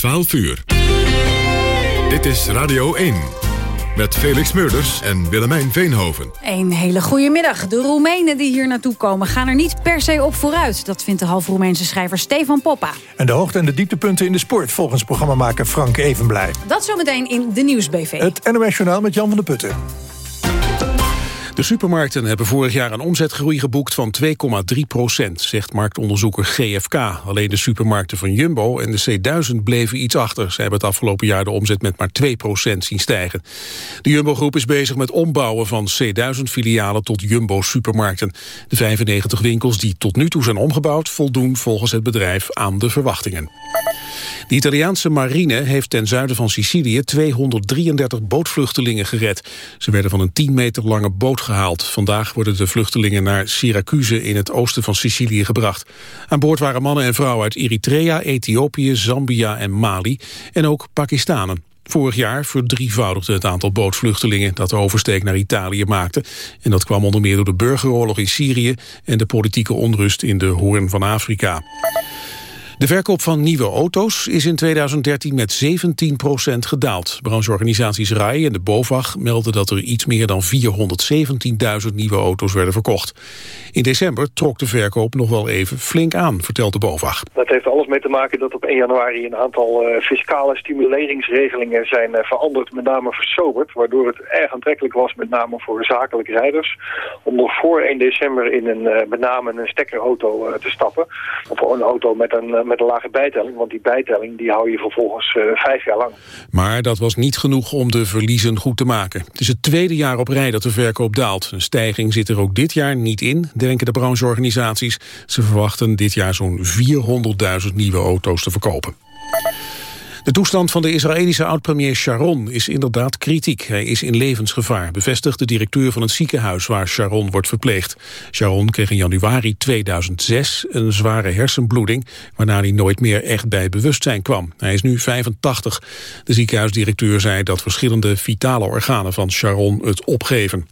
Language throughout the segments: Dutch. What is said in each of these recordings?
12 uur. Dit is Radio 1. Met Felix Meurders en Willemijn Veenhoven. Een hele goede middag. De Roemenen die hier naartoe komen gaan er niet per se op vooruit. Dat vindt de half Roemeense schrijver Stefan Poppa. En de hoogte- en de dieptepunten in de sport... volgens programmamaker Frank Evenblij. Dat zometeen in de Nieuwsbv. Het NOS Journaal met Jan van der Putten. De supermarkten hebben vorig jaar een omzetgroei geboekt van 2,3 procent, zegt marktonderzoeker GFK. Alleen de supermarkten van Jumbo en de C1000 bleven iets achter. Ze hebben het afgelopen jaar de omzet met maar 2 procent zien stijgen. De Jumbo-groep is bezig met ombouwen van C1000-filialen tot Jumbo-supermarkten. De 95 winkels die tot nu toe zijn omgebouwd voldoen volgens het bedrijf aan de verwachtingen. De Italiaanse marine heeft ten zuiden van Sicilië 233 bootvluchtelingen gered. Ze werden van een 10 meter lange boot Vandaag worden de vluchtelingen naar Syracuse in het oosten van Sicilië gebracht. Aan boord waren mannen en vrouwen uit Eritrea, Ethiopië, Zambia en Mali en ook Pakistanen. Vorig jaar verdrievoudigde het aantal bootvluchtelingen dat de oversteek naar Italië maakte. En dat kwam onder meer door de burgeroorlog in Syrië en de politieke onrust in de Hoorn van Afrika. De verkoop van nieuwe auto's is in 2013 met 17% gedaald. Brancheorganisaties RAI en de BOVAG melden dat er iets meer dan 417.000 nieuwe auto's werden verkocht. In december trok de verkoop nog wel even flink aan, vertelt de BOVAG. Dat heeft alles mee te maken dat op 1 januari een aantal uh, fiscale stimuleringsregelingen zijn uh, veranderd, met name versoberd, waardoor het erg aantrekkelijk was, met name voor zakelijke rijders, om nog voor 1 december in een, uh, met name een stekkerauto te stappen. Of een auto met een met een lage bijtelling. Want die bijtelling die hou je vervolgens uh, vijf jaar lang. Maar dat was niet genoeg om de verliezen goed te maken. Het is het tweede jaar op rij dat de verkoop daalt. Een stijging zit er ook dit jaar niet in, denken de brancheorganisaties. Ze verwachten dit jaar zo'n 400.000 nieuwe auto's te verkopen. De toestand van de Israëlische oud-premier Sharon is inderdaad kritiek. Hij is in levensgevaar, bevestigt de directeur van het ziekenhuis waar Sharon wordt verpleegd. Sharon kreeg in januari 2006 een zware hersenbloeding, waarna hij nooit meer echt bij bewustzijn kwam. Hij is nu 85. De ziekenhuisdirecteur zei dat verschillende vitale organen van Sharon het opgeven.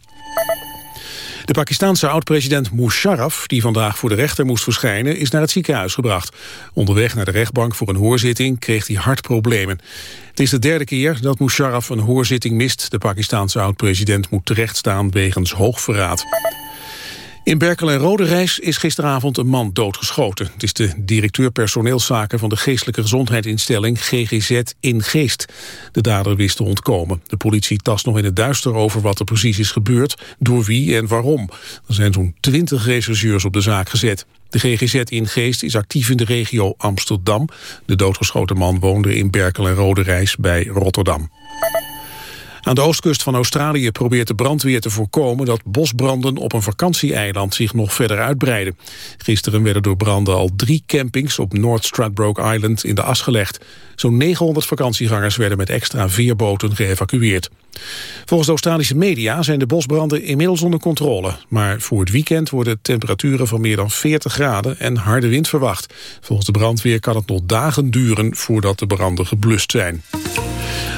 De Pakistanse oud-president Musharraf, die vandaag voor de rechter moest verschijnen, is naar het ziekenhuis gebracht. Onderweg naar de rechtbank voor een hoorzitting kreeg hij hartproblemen. Het is de derde keer dat Musharraf een hoorzitting mist. De Pakistanse oud-president moet terechtstaan wegens hoogverraad. In Berkel en Roderijs is gisteravond een man doodgeschoten. Het is de directeur personeelszaken van de geestelijke gezondheidsinstelling GGZ in Geest. De dader wist te ontkomen. De politie tast nog in het duister over wat er precies is gebeurd, door wie en waarom. Er zijn zo'n twintig rechercheurs op de zaak gezet. De GGZ in Geest is actief in de regio Amsterdam. De doodgeschoten man woonde in Berkel en Roderijs bij Rotterdam. Aan de oostkust van Australië probeert de brandweer te voorkomen dat bosbranden op een vakantieeiland zich nog verder uitbreiden. Gisteren werden door branden al drie campings op North Stradbroke Island in de as gelegd. Zo'n 900 vakantiegangers werden met extra veerboten geëvacueerd. Volgens de Australische media zijn de bosbranden inmiddels onder controle. Maar voor het weekend worden temperaturen van meer dan 40 graden en harde wind verwacht. Volgens de brandweer kan het nog dagen duren voordat de branden geblust zijn.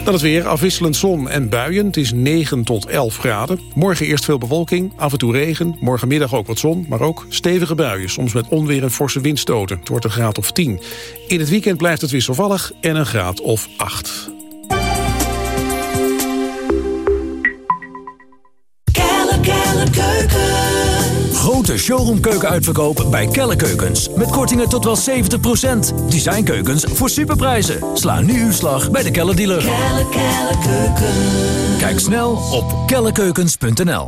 Dan het weer, afwisselend zon en buien. Het is 9 tot 11 graden. Morgen eerst veel bewolking, af en toe regen. Morgenmiddag ook wat zon, maar ook stevige buien. Soms met onweer en forse windstoten. Het wordt een graad of 10. In het weekend blijft het wisselvallig en een graad of 8. Grote showroomkeuken bij Kelle Keukens. Met kortingen tot wel 70%. Designkeukens voor superprijzen. Sla nu uw slag bij de Kelle dealer. Kelle, Kelle Kijk snel op kellekeukens.nl.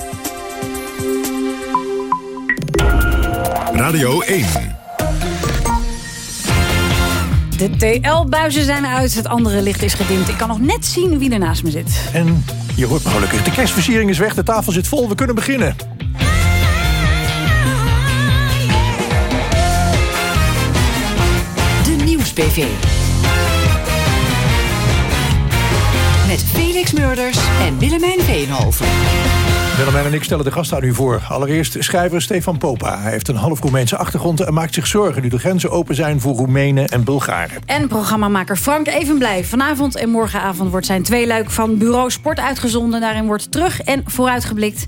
Radio 1. De TL-buizen zijn uit, het andere licht is gedimd. Ik kan nog net zien wie er naast me zit. En je hoort me gelukkig, de kerstversiering is weg, de tafel zit vol, we kunnen beginnen. De Nieuwsbv. Met Felix Murders en Willemijn Veenhoven. Willemijn en ik stellen de gast aan u voor. Allereerst schrijver Stefan Popa. Hij heeft een half Roemeense achtergrond en maakt zich zorgen... nu de grenzen open zijn voor Roemenen en Bulgaren. En programmamaker Frank Evenblij. Vanavond en morgenavond wordt zijn tweeluik van Bureau Sport uitgezonden. Daarin wordt terug en vooruitgeblikt.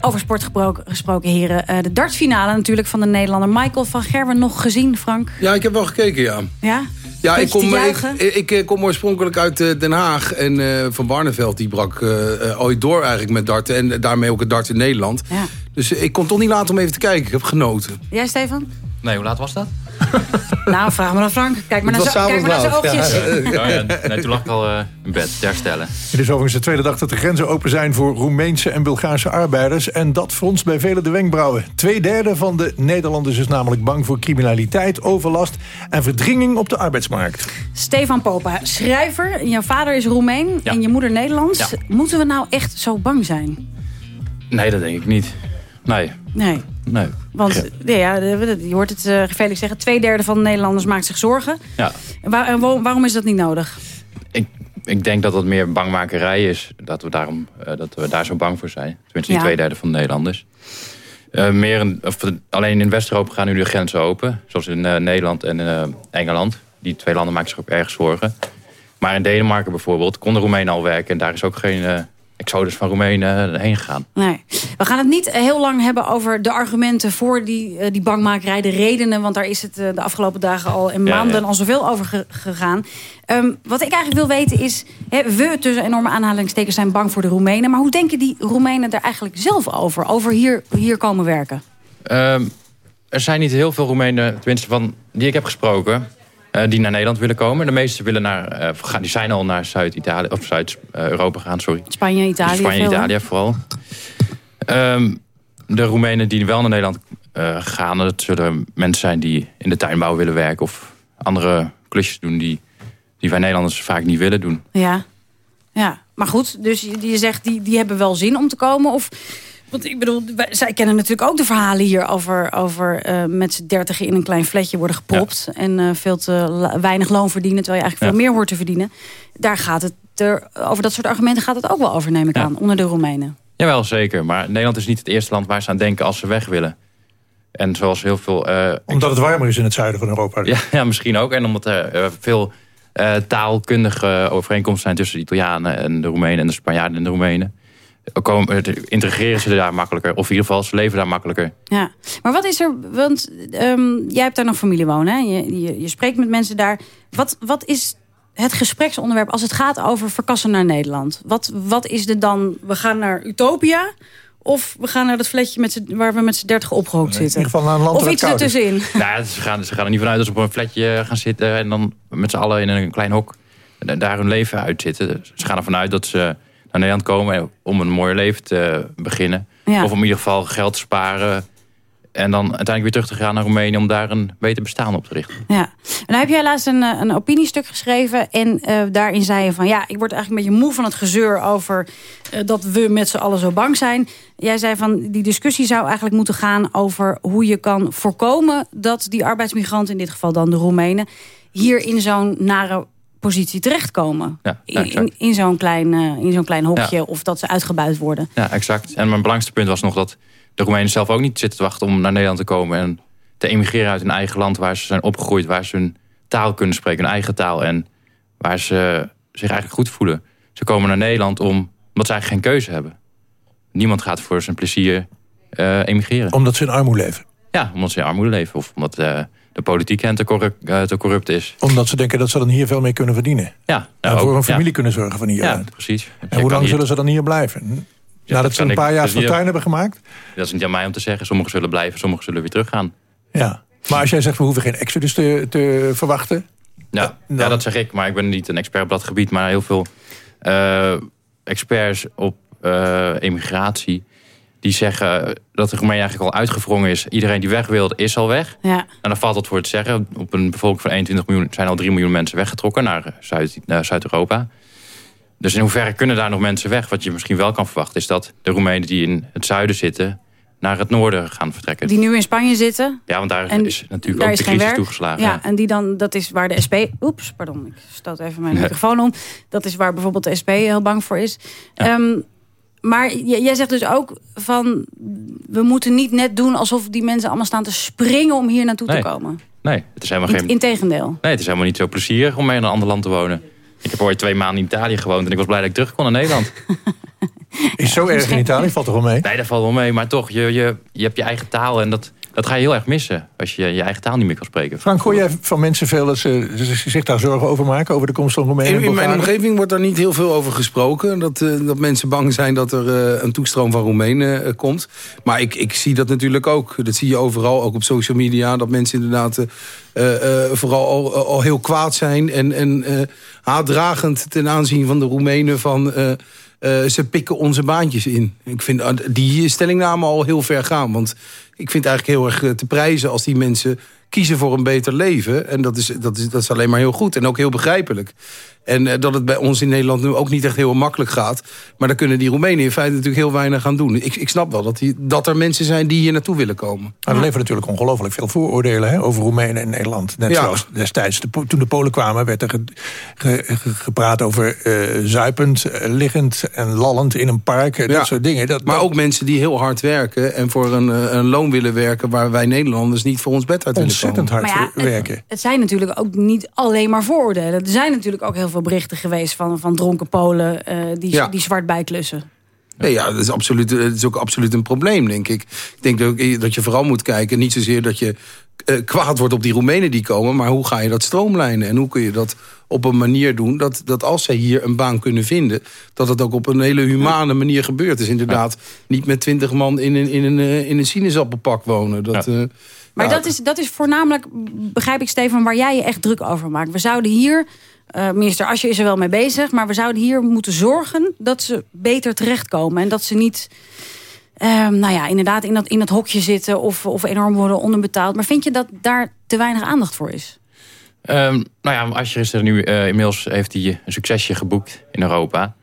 Over sport gesproken, heren. Uh, de dartfinale natuurlijk van de Nederlander Michael van Gerwen nog gezien, Frank? Ja, ik heb wel gekeken, ja. Ja? Ja, ik kom, ik, ik, ik, kom oorspronkelijk uit eh, Den Haag. En uh, Van Barneveld die brak uh, ooit door eigenlijk met darten. En daarmee ook het dart in Nederland. Ja. Dus ik kon toch niet laten om even te kijken. Ik heb genoten. Jij, Stefan? Nee, hoe laat was dat? nou, vraag me dan Frank. Kijk maar naar zijn oogjes. Ja. ja. nee, toen lag ik al uh, in bed, te herstellen. Het is overigens de tweede dag dat de grenzen open zijn... voor Roemeense en Bulgaarse arbeiders. En dat fronst bij velen de wenkbrauwen. Tweederde van de Nederlanders is namelijk bang voor criminaliteit, overlast... en verdringing op de arbeidsmarkt. Stefan Popa, schrijver. Jouw vader is Roemeen en je moeder Nederlands. Moeten we nou echt zo bang zijn? Nee, dat denk ik niet. Nee. Nee. Nee. Want ja. je hoort het uh, Felix zeggen, twee derde van de Nederlanders maakt zich zorgen. Ja. Waar, waarom is dat niet nodig? Ik, ik denk dat dat meer bangmakerij is. Dat we, daarom, uh, dat we daar zo bang voor zijn. Tenminste, die twee derde van de Nederlanders. Uh, meer in, of, alleen in West-Europa gaan nu de grenzen open. Zoals in Nederland en Engeland. Die twee landen maken zich ook erg zorgen. Maar in Denemarken bijvoorbeeld konden Roemenen al werken. En daar is ook geen exodus van Roemenen heen gegaan. Nee. We gaan het niet heel lang hebben over de argumenten voor die, eh, die bangmakerij, de redenen. Want daar is het eh, de afgelopen dagen al en maanden al zoveel over gegaan. Ehm, wat ik eigenlijk wil weten is, we tussen enorme aanhalingstekens zijn bang voor de Roemenen. Maar hoe denken die Roemenen er eigenlijk zelf over? Over hier, hier komen werken? Um, er zijn niet heel veel Roemenen, tenminste van die ik heb gesproken die naar Nederland willen komen. De meeste willen naar, uh, die zijn al naar Zuid-Italië of Zuid-Europa gegaan, sorry. Spanje, Italië. Spanje, Italië vooral. Um, de Roemenen die wel naar Nederland uh, gaan, dat zullen mensen zijn die in de tuinbouw willen werken of andere klusjes doen die, die wij Nederlanders vaak niet willen doen. Ja, ja. maar goed, dus je, je zegt die, die hebben wel zin om te komen of want ik bedoel, zij kennen natuurlijk ook de verhalen hier over, over uh, met z'n dertigen in een klein flatje worden gepopt. En uh, veel te weinig loon verdienen, terwijl je eigenlijk veel meer hoort te verdienen. Daar gaat het er, over dat soort argumenten gaat het ook wel over, neem ik aan, onder de Roemenen. Jawel, zeker. Maar Nederland is niet het eerste land waar ze aan denken als ze weg willen. En zoals heel veel... Uh, omdat het warmer is in het zuiden van Europa. Ja, ja misschien ook. En omdat er veel taalkundige overeenkomsten zijn tussen de Italianen en de Roemenen en de Spanjaarden en de Roemenen komen, integreren ze daar makkelijker. Of in ieder geval, ze leven daar makkelijker. Ja, maar wat is er... Want um, jij hebt daar nog familie wonen. Hè? Je, je, je, spreekt met mensen daar. Wat, wat is het gespreksonderwerp als het gaat over verkassen naar Nederland? Wat, wat is er dan? We gaan naar Utopia... Of we gaan naar dat flatje met waar we met z'n dertig opgehoopt zitten. In ieder geval naar een land of iets ertussenin. Nou, ze, gaan, ze gaan er niet vanuit dat ze op een flatje gaan zitten... en dan met z'n allen in een klein hok daar hun leven uitzitten. Ze gaan ervan uit dat ze naar Nederland komen om een mooi leven te beginnen. Of om in ieder geval geld te sparen. En dan uiteindelijk weer terug te gaan naar Roemenië om daar een beter bestaan op te richten. Ja. En dan heb jij laatst een, eh, een opiniestuk geschreven. En uh, daarin zei je van ja, ik word eigenlijk een beetje moe van het gezeur over uh, dat we met z'n allen zo bang zijn. Jij zei van die discussie zou eigenlijk moeten gaan over hoe je kan voorkomen dat die arbeidsmigranten, in dit geval dan de Roemenen, hier in zo'n nare positie terechtkomen. Ja, in, in, zo'n klein, uh, in zo'n klein hokje of dat ze uitgebuit worden. Ja, exact. En mijn belangrijkste punt was nog dat de Roemenen zelf ook niet zitten te wachten om naar Nederland te komen en te emigreren uit hun eigen land waar ze zijn opgegroeid, waar ze hun taal kunnen spreken, hun eigen taal en waar ze zich eigenlijk goed voelen. Ze komen naar Nederland om, omdat ze eigenlijk geen keuze hebben. Niemand gaat voor zijn plezier uh, emigreren. Omdat ze in armoede leven? Ja, omdat ze in armoede leven of omdat uh, de politiek hen te corrupt, uh, te corrupt, is. Omdat ze denken dat ze dan hier veel mee kunnen verdienen. Ja. Nou, en voor een familie kunnen zorgen van hieruit. Ja, precies. En hoe lang zullen ze dan hier blijven? Ja, Nadat ze een paar jaar fortuin hebben gemaakt? Dat is niet aan mij om te zeggen. Sommigen zullen blijven, sommigen zullen weer teruggaan. Ja, maar als jij zegt we hoeven geen exodus te, te verwachten... Ja, ja, dat zeg ik. Maar ik ben niet een expert op dat gebied. Maar heel veel uh, experts op uh, emigratie die zeggen dat de Roemenië eigenlijk al uitgevrongen is. Iedereen die weg wilde, is al weg. Ja. En dan valt dat voor het zeggen. Op een bevolking van 21 miljoen zijn al 3 miljoen mensen weggetrokken naar Zuid-Europa. dus in hoeverre kunnen daar nog mensen weg? Wat je misschien wel kan verwachten is dat de Roemenen die in het zuiden zitten... naar het noorden gaan vertrekken. Die nu in Spanje zitten. Ja, want daar is natuurlijk daar ook de crisis toegeslagen. Ja, en die dan, dat is waar de SP... Oeps, pardon, ik stoot even mijn microfoon om. Dat is waar bijvoorbeeld de SP heel bang voor is. Ehm, maar jij zegt dus ook van... we moeten niet net doen alsof die mensen allemaal staan te springen... om hier naartoe te komen. Nee, het is helemaal geen... Integendeel. Nee, het is helemaal niet zo plezierig om mee in een ander land te wonen. Ik heb ooit twee maanden in Italië gewoond... en ik was blij dat ik terug kon naar Nederland. Is zo erg in Italië? Valt er wel mee? Nee, dat valt wel mee. Maar toch, je, je, je hebt je eigen taal en dat, dat ga je heel erg missen. Als je je eigen taal niet meer kan spreken. Frank, hoor jij van mensen veel dat ze zich daar zorgen over maken? Over de komst van Roemenië in, in mijn omgeving wordt daar niet heel veel over gesproken. Dat, uh, dat mensen bang zijn dat er uh, een toestroom van Roemenen uh, komt. Maar ik, ik zie dat natuurlijk ook. Dat zie je overal, ook op social media. Dat mensen inderdaad vooral al, al, heel kwaad zijn. En, en haatdragend ten aanzien van de Roemenen van... Uh, ze pikken onze baantjes in. Ik vind die stellingname al heel ver gaan. Want ik vind het eigenlijk heel erg eh, te prijzen als die mensen kiezen voor een beter leven. En dat is, dat is, dat is alleen maar heel goed en ook heel begrijpelijk. En uh, dat het bij ons in Nederland nu ook niet echt heel makkelijk gaat. Maar daar kunnen die Roemenen in feite natuurlijk heel weinig aan doen. Ik, ik snap wel dat, die, dat er mensen zijn die hier naartoe willen komen. Maar er leven natuurlijk ongelooflijk veel vooroordelen hè, over Roemenen in Nederland. Net zoals destijds, de, toen de Polen kwamen, werd er ge, gepraat over uh, zuipend, uh, liggend en lallend in een park. Ja. Dat soort dingen. Dat, maar ook mensen die heel hard werken en voor een, een loon willen werken... waar wij Nederlanders niet voor ons bed uit willen. Ontzettend hard ja, werken. Het, het zijn natuurlijk ook niet alleen maar vooroordelen. Er zijn natuurlijk ook heel veel berichten geweest van, van dronken Polen uh, die, die zwart bijklussen. Nee, ja, dat is, absoluut, dat is ook absoluut een probleem, denk ik. Ik denk dat, dat je vooral moet kijken, niet zozeer dat je uh, kwaad wordt op die Roemenen die komen... maar hoe ga je dat stroomlijnen en hoe kun je dat op een manier doen... dat, dat als zij hier een baan kunnen vinden... dat het ook op een hele humane manier gebeurt. Dus inderdaad niet met twintig man in een, in een, in een sinaasappelpak wonen. Dat, ja. Maar dat, is, dat is voornamelijk, begrijp ik Stefan, waar jij je echt druk over maakt. We zouden hier, uh, minister Asje is er wel mee bezig... maar we zouden hier moeten zorgen dat ze beter terechtkomen. En dat ze niet... Uh, nou ja, inderdaad in dat, in dat hokje zitten of, of enorm worden onderbetaald. Maar vind je dat daar te weinig aandacht voor is? Um, nou ja, Asje is er nu uh, inmiddels heeft hij een succesje geboekt in Europa.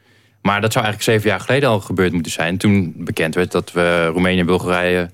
Maar dat zou eigenlijk zeven jaar geleden al gebeurd moeten zijn. Toen bekend werd dat we Roemenië en Bulgarije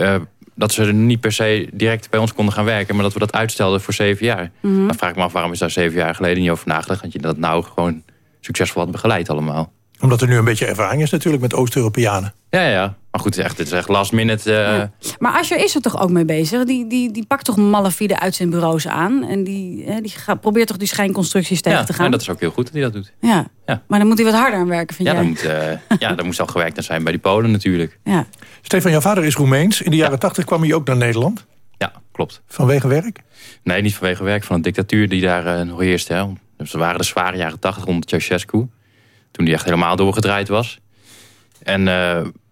uh, dat ze er niet per se direct bij ons konden gaan werken... maar dat we dat uitstelden voor zeven jaar. Mm Dan vraag ik me af, waarom is daar zeven jaar geleden niet over nagedacht... dat je dat nou gewoon succesvol had begeleid allemaal. Omdat er nu een beetje ervaring is natuurlijk met Oost-Europeanen. Ja, ja. Maar goed, echt, het is echt last minute. Uh... Maar Asher is er toch ook mee bezig? Die, die, die pakt toch malafide uit zijn bureaus aan? En die, hè, die gaat, probeert toch die schijnconstructies tegen ja, te gaan? Ja, dat is ook heel goed dat hij dat doet. Ja. ja. Maar dan moet hij wat harder aan werken, vind ja, jij? Dan moet, uh, ja, dan moest al gewerkt zijn bij die Polen natuurlijk. Ja. Stefan, jouw vader is Roemeens. In de jaren tachtig kwam hij ook naar Nederland. Ja, klopt. Vanwege werk? Nee, niet vanwege werk. Van een dictatuur die daar uh, nog heerste. Dus er waren de zware jaren tachtig onder Ceausescu. Toen die echt helemaal doorgedraaid was. En uh,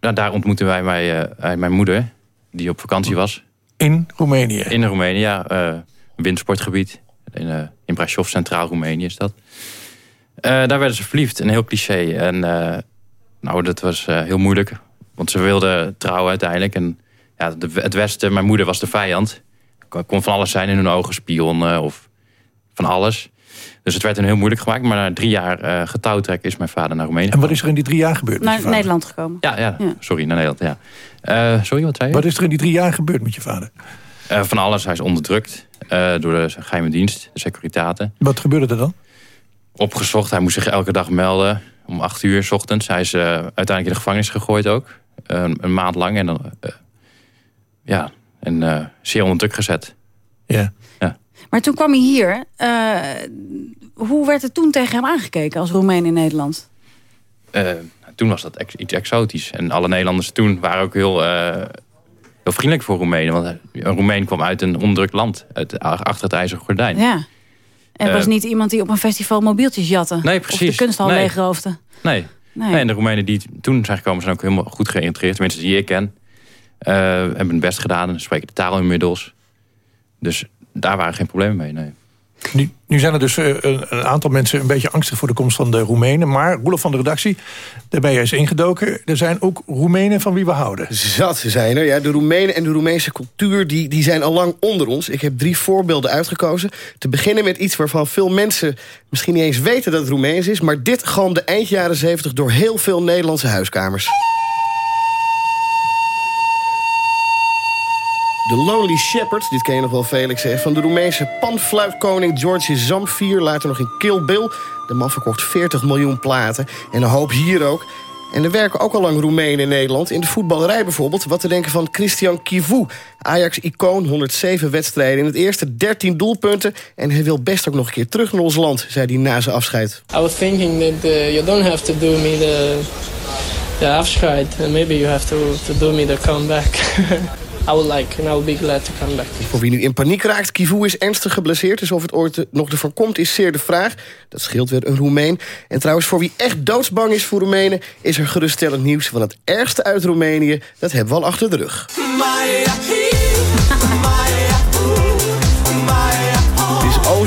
nou, daar ontmoetten wij mij, uh, mijn moeder, die op vakantie was. In Roemenië? In Roemenië, ja. Een windsportgebied. In, in Brasov, centraal Roemenië is dat. daar werden ze verliefd, een heel cliché. En nou, dat was heel moeilijk. Want ze wilden trouwen uiteindelijk. En ja, de, het Westen, mijn moeder was de vijand. kon van alles zijn in hun ogen, spionnen of van alles. Dus het werd een heel moeilijk gemaakt. Maar na drie jaar uh, getouwtrek is mijn vader naar Roemenië En wat is er in die drie jaar gebeurd Naar Nederland gekomen. Ja, ja, ja, sorry, naar Nederland, ja. Uh, sorry, wat zei je? Wat is er in die drie jaar gebeurd met je vader? Uh, van alles. Hij is onderdrukt door de geheime dienst, de Securitate. Wat gebeurde er dan? Opgezocht. Hij moest zich elke dag melden om acht uur s ochtends. Hij is uiteindelijk in de gevangenis gegooid ook. een maand lang. En dan, ja, en zeer onder druk gezet. Ja. Maar toen kwam hij hier. Uh, hoe werd er toen tegen hem aangekeken als Roemeen in Nederland? Uh, toen was dat ex iets exotisch. En alle Nederlanders toen waren ook heel, uh, heel vriendelijk voor Roemenen. Want een Roemeen kwam uit een onderdrukt land. Uit, achter het ijzeren gordijn. Ja. En was niet iemand die op een festival mobieltjes jatte. Nee, precies. Of de kunsthal nee. leegroofde. Nee. Nee. nee. En de Roemenen die toen zijn gekomen zijn ook helemaal goed geïntegreerd. Tenminste, die ik ken. hebben hun best gedaan en spreken de taal inmiddels. Dus daar waren geen problemen mee, nee. Nu, nu zijn er dus uh, een, een, aantal mensen een beetje angstig voor de komst van de Roemenen. Maar Roelof van de redactie, daar ben jij eens ingedoken. Er zijn ook Roemenen van wie we houden. Zat zijn er. Ja, de Roemenen en de Roemeense cultuur die, die zijn al lang onder ons. Ik heb drie voorbeelden uitgekozen. Te beginnen met iets waarvan veel mensen misschien niet eens weten dat het Roemeens is. Maar dit galmde eind jaren 70 door heel veel Nederlandse huiskamers. The Lonely Shepherd, dit ken je nog wel Felix, hè? van de Roemeense panfluitkoning George Zamfir... later nog in Kill Bill. De man verkocht 40 miljoen platen en een hoop hier ook. En er werken ook al lang Roemenen in Nederland. In de voetballerij bijvoorbeeld. Wat te denken van Christian Kivu. Ajax-icoon, 107 wedstrijden in het eerste, 13 doelpunten. En hij wil best ook nog een keer terug naar ons land, zei hij na zijn afscheid. I was thinking that uh, you don't have to do me the, the afscheid. And maybe you have to, to do me the comeback. I would like and I would be glad to come back. Voor wie nu in paniek raakt, Kivu is ernstig geblesseerd. Dus of het ooit nog ervan komt, is zeer de vraag. Dat scheelt weer een Roemeen. En trouwens, voor wie echt doodsbang is voor Roemenen... is er geruststellend nieuws van het ergste uit Roemenië. Dat hebben we al achter de rug.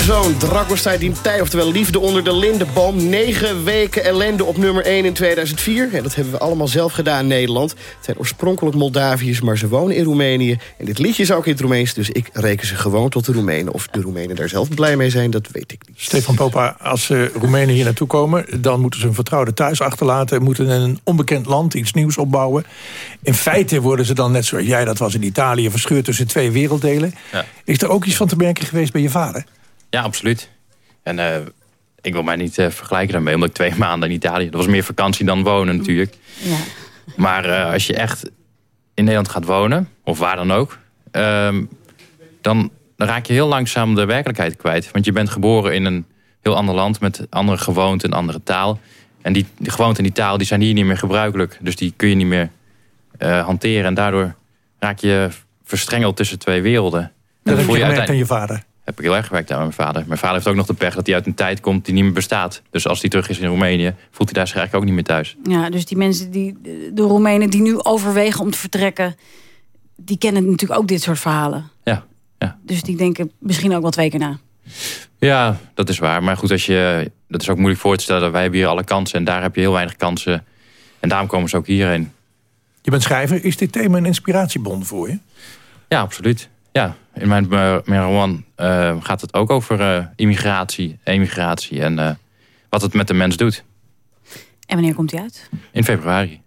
Ozone, Dragostai Dintij, oftewel Liefde onder de Lindenboom. Negen weken ellende op nummer 1 in 2004. Ja, dat hebben we allemaal zelf gedaan in Nederland. Het zijn oorspronkelijk Moldaviërs, maar ze wonen in Roemenië. En dit liedje is ook in het Roemeens, dus ik reken ze gewoon tot de Roemenen. Of de Roemenen daar zelf blij mee zijn, dat weet ik niet. Stefan Popa, als uh, Roemenen hier naartoe komen... dan moeten ze een vertrouwde thuis achterlaten... moeten in een onbekend land iets nieuws opbouwen. In feite worden ze dan, net zoals jij dat was in Italië... verscheurd tussen twee werelddelen. Ja. Is er ook iets van te merken geweest bij je vader? Ja, absoluut. En uh, ik wil mij niet uh, vergelijken daarmee, omdat ik twee maanden in Italië... dat was meer vakantie dan wonen natuurlijk. Ja. Maar uh, als je echt in Nederland gaat wonen, of waar dan ook... Ehm, dan, dan raak je heel langzaam de werkelijkheid kwijt. Want je bent geboren in een heel ander land... met andere gewoonten, een andere taal. En die, die gewoonten en die taal die zijn hier niet meer gebruikelijk. Dus die kun je niet meer hanteren. En daardoor raak je verstrengeld tussen twee werelden. En dat heb je gemerkt aan je vader? Heb ik heel erg gewerkt aan mijn vader. Mijn vader heeft ook nog de pech dat hij uit een tijd komt die niet meer bestaat. Dus als hij terug is in Roemenië, voelt hij daar zich eigenlijk ook niet meer thuis. Ja, dus die mensen, die, de Roemenen die nu overwegen om te vertrekken... die kennen natuurlijk ook dit soort verhalen. Ja, ja. Dus die denken misschien ook wel twee keer na. Ja, dat is waar. Maar goed, als je, dat is ook moeilijk voor te stellen. Wij hebben hier alle kansen en daar heb je heel weinig kansen. En daarom komen ze ook hierheen. Je bent schrijver. Is dit thema een inspiratiebron voor je? Ja, absoluut. Ja, in mijn, mijn roman uh, gaat het ook over uh, immigratie, emigratie en uh, wat het met de mens doet. En wanneer komt hij uit? In februari.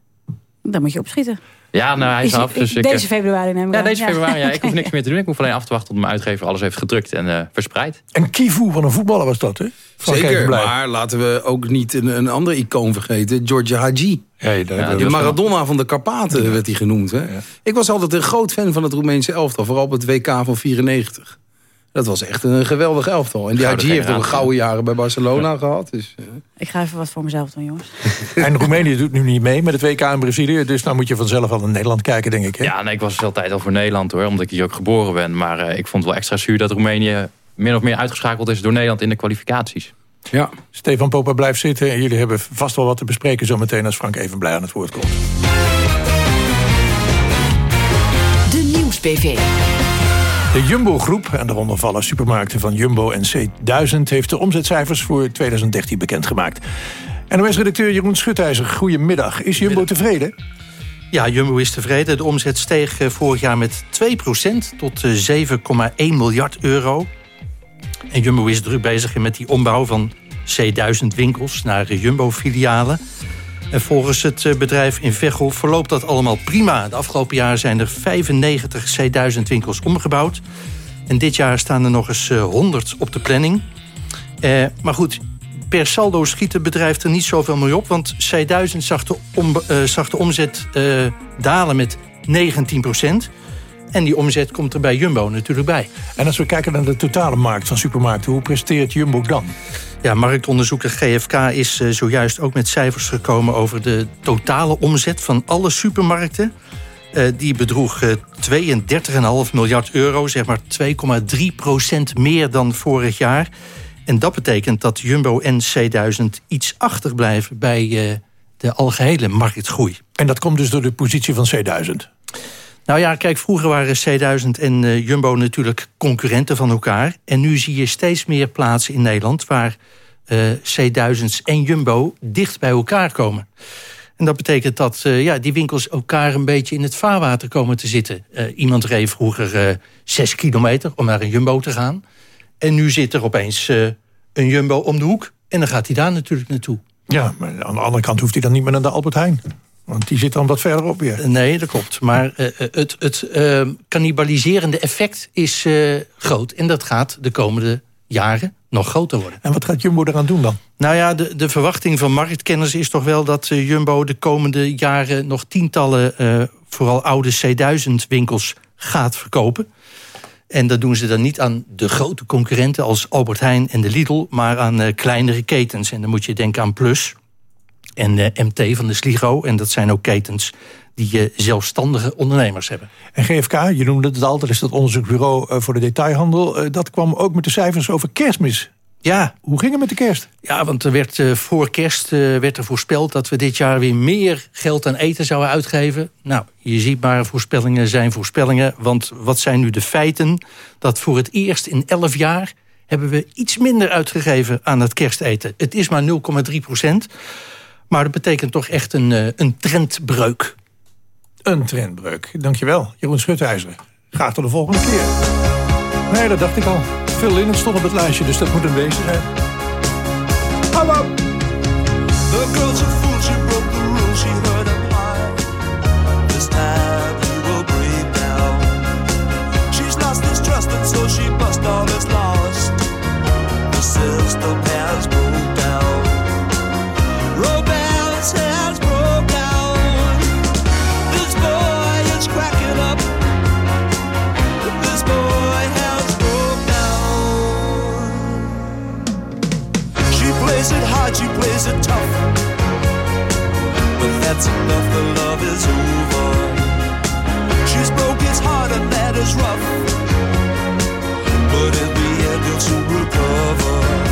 Dan moet je opschieten. Ja, nou, hij is, is af. Dus deze ik, februari neem ik Ja, deze februari. Ja, ik hoef niks meer te doen. Ik hoef alleen af te wachten tot mijn uitgever alles heeft gedrukt en uh, verspreid. En Kivu van een voetballer was dat, hè? Zeker, maar laten we ook niet een, een ander icoon vergeten. George Haji. Hey, ja, de Maradona van de Karpaten werd hij genoemd. Hè? Ja. Ik was altijd een groot fan van het Roemeense elftal. Vooral op het WK van 94. Dat was echt een geweldig elftal. En die Haji heeft ook een gouden jaren bij Barcelona gehad. Dus, uh. Ik ga even wat voor mezelf doen, jongens. en Roemenië doet nu niet mee met het WK in Brazilië. Dus dan moet je vanzelf al naar Nederland kijken, denk ik. Hè? Ja, nee, ik was altijd al voor Nederland, hoor. Omdat ik hier ook geboren ben. Maar uh, ik vond het wel extra zuur dat Roemenië... min of meer uitgeschakeld is door Nederland in de kwalificaties. Ja. Stefan Popa blijft zitten. En jullie hebben vast wel wat te bespreken zometeen als Frank even blij aan het woord komt. De Nieuws-PV. De Jumbo-groep, en daaronder vallen supermarkten van Jumbo en C1000... heeft de omzetcijfers voor 2013 bekendgemaakt. NOS-redacteur Jeroen Schutijzer, goedemiddag. Is Jumbo tevreden? Ja, Jumbo is tevreden. De omzet steeg eh, vorig jaar met 2% tot 7,1 miljard euro. En Jumbo is druk bezig met die ombouw van C1000 winkels naar Jumbo-filialen. En volgens het eh, bedrijf in Veghel verloopt dat allemaal prima. De afgelopen jaren zijn er 95 C1000 winkels omgebouwd. En dit jaar staan er nog eens 100 eh, op de planning. Eh, maar goed, per saldo schiet het bedrijf er niet zoveel mee op... want C1000 zag de, om, de omzet uh, dalen met 19 procent... En die omzet komt er bij Jumbo natuurlijk bij. En als we kijken naar de totale markt van supermarkten... hoe presteert Jumbo dan? Ja, marktonderzoeker GFK is uh, zojuist ook met cijfers gekomen... over de totale omzet van alle supermarkten. Uh, die bedroeg uh, 32,5 miljard euro, zeg maar 2,3 procent meer dan vorig jaar. En dat betekent dat Jumbo en C1000 iets achterblijven... bij de algehele marktgroei. En dat komt dus door de positie van C1000? Nou ja, kijk, vroeger waren C1000 en uh, Jumbo natuurlijk concurrenten van elkaar. En nu zie je steeds meer plaatsen in Nederland... waar uh, C1000's en Jumbo dicht bij elkaar komen. En dat betekent dat uh, ja, die winkels elkaar een beetje in het vaarwater komen te zitten. iemand reed vroeger zes kilometer om naar een Jumbo te gaan. En nu zit er opeens een Jumbo om de hoek. En dan gaat hij daar natuurlijk naartoe. Ja, maar aan de andere kant hoeft hij dan niet meer naar de Albert Heijn. Want die zit dan wat verderop weer. Nee, dat klopt. Maar uh, het, het uh, cannibaliserende effect is uh, groot. En dat gaat de komende jaren nog groter worden. En wat gaat Jumbo eraan doen dan? Nou ja, de, de verwachting van marktkenners is toch wel... dat Jumbo de komende jaren nog tientallen... vooral oude C1000 winkels gaat verkopen. En dat doen ze dan niet aan de grote concurrenten... als Albert Heijn en de Lidl, maar aan kleinere ketens. En dan moet je denken aan Plus en MT van de Sligo. En dat zijn ook ketens die zelfstandige ondernemers hebben. En GFK, je noemde het al, dat is dat onderzoeksbureau voor de detailhandel. Dat kwam ook met de cijfers over kerstmis. Ja. Hoe ging het met de kerst? Ja, want er werd, uh, voor kerst uh, werd er voorspeld dat we dit jaar weer meer geld aan eten zouden uitgeven. Nou, je ziet maar, voorspellingen zijn voorspellingen. Want wat zijn nu de feiten? Dat voor het eerst in elf jaar hebben we iets minder uitgegeven aan het kersteten. Het is maar 0,3 procent. Maar dat betekent toch echt een, uh, een trendbreuk. Een trendbreuk. Dankjewel, Jeroen Schutijzer. Graag tot de volgende keer. Nee, dat dacht ik al. Phil Lynott stond op het lijstje, dus dat moet een wezen zijn. Hallo! That's enough, the love is over. She's broke his heart and that is rough. But in the end, he'll soon recover.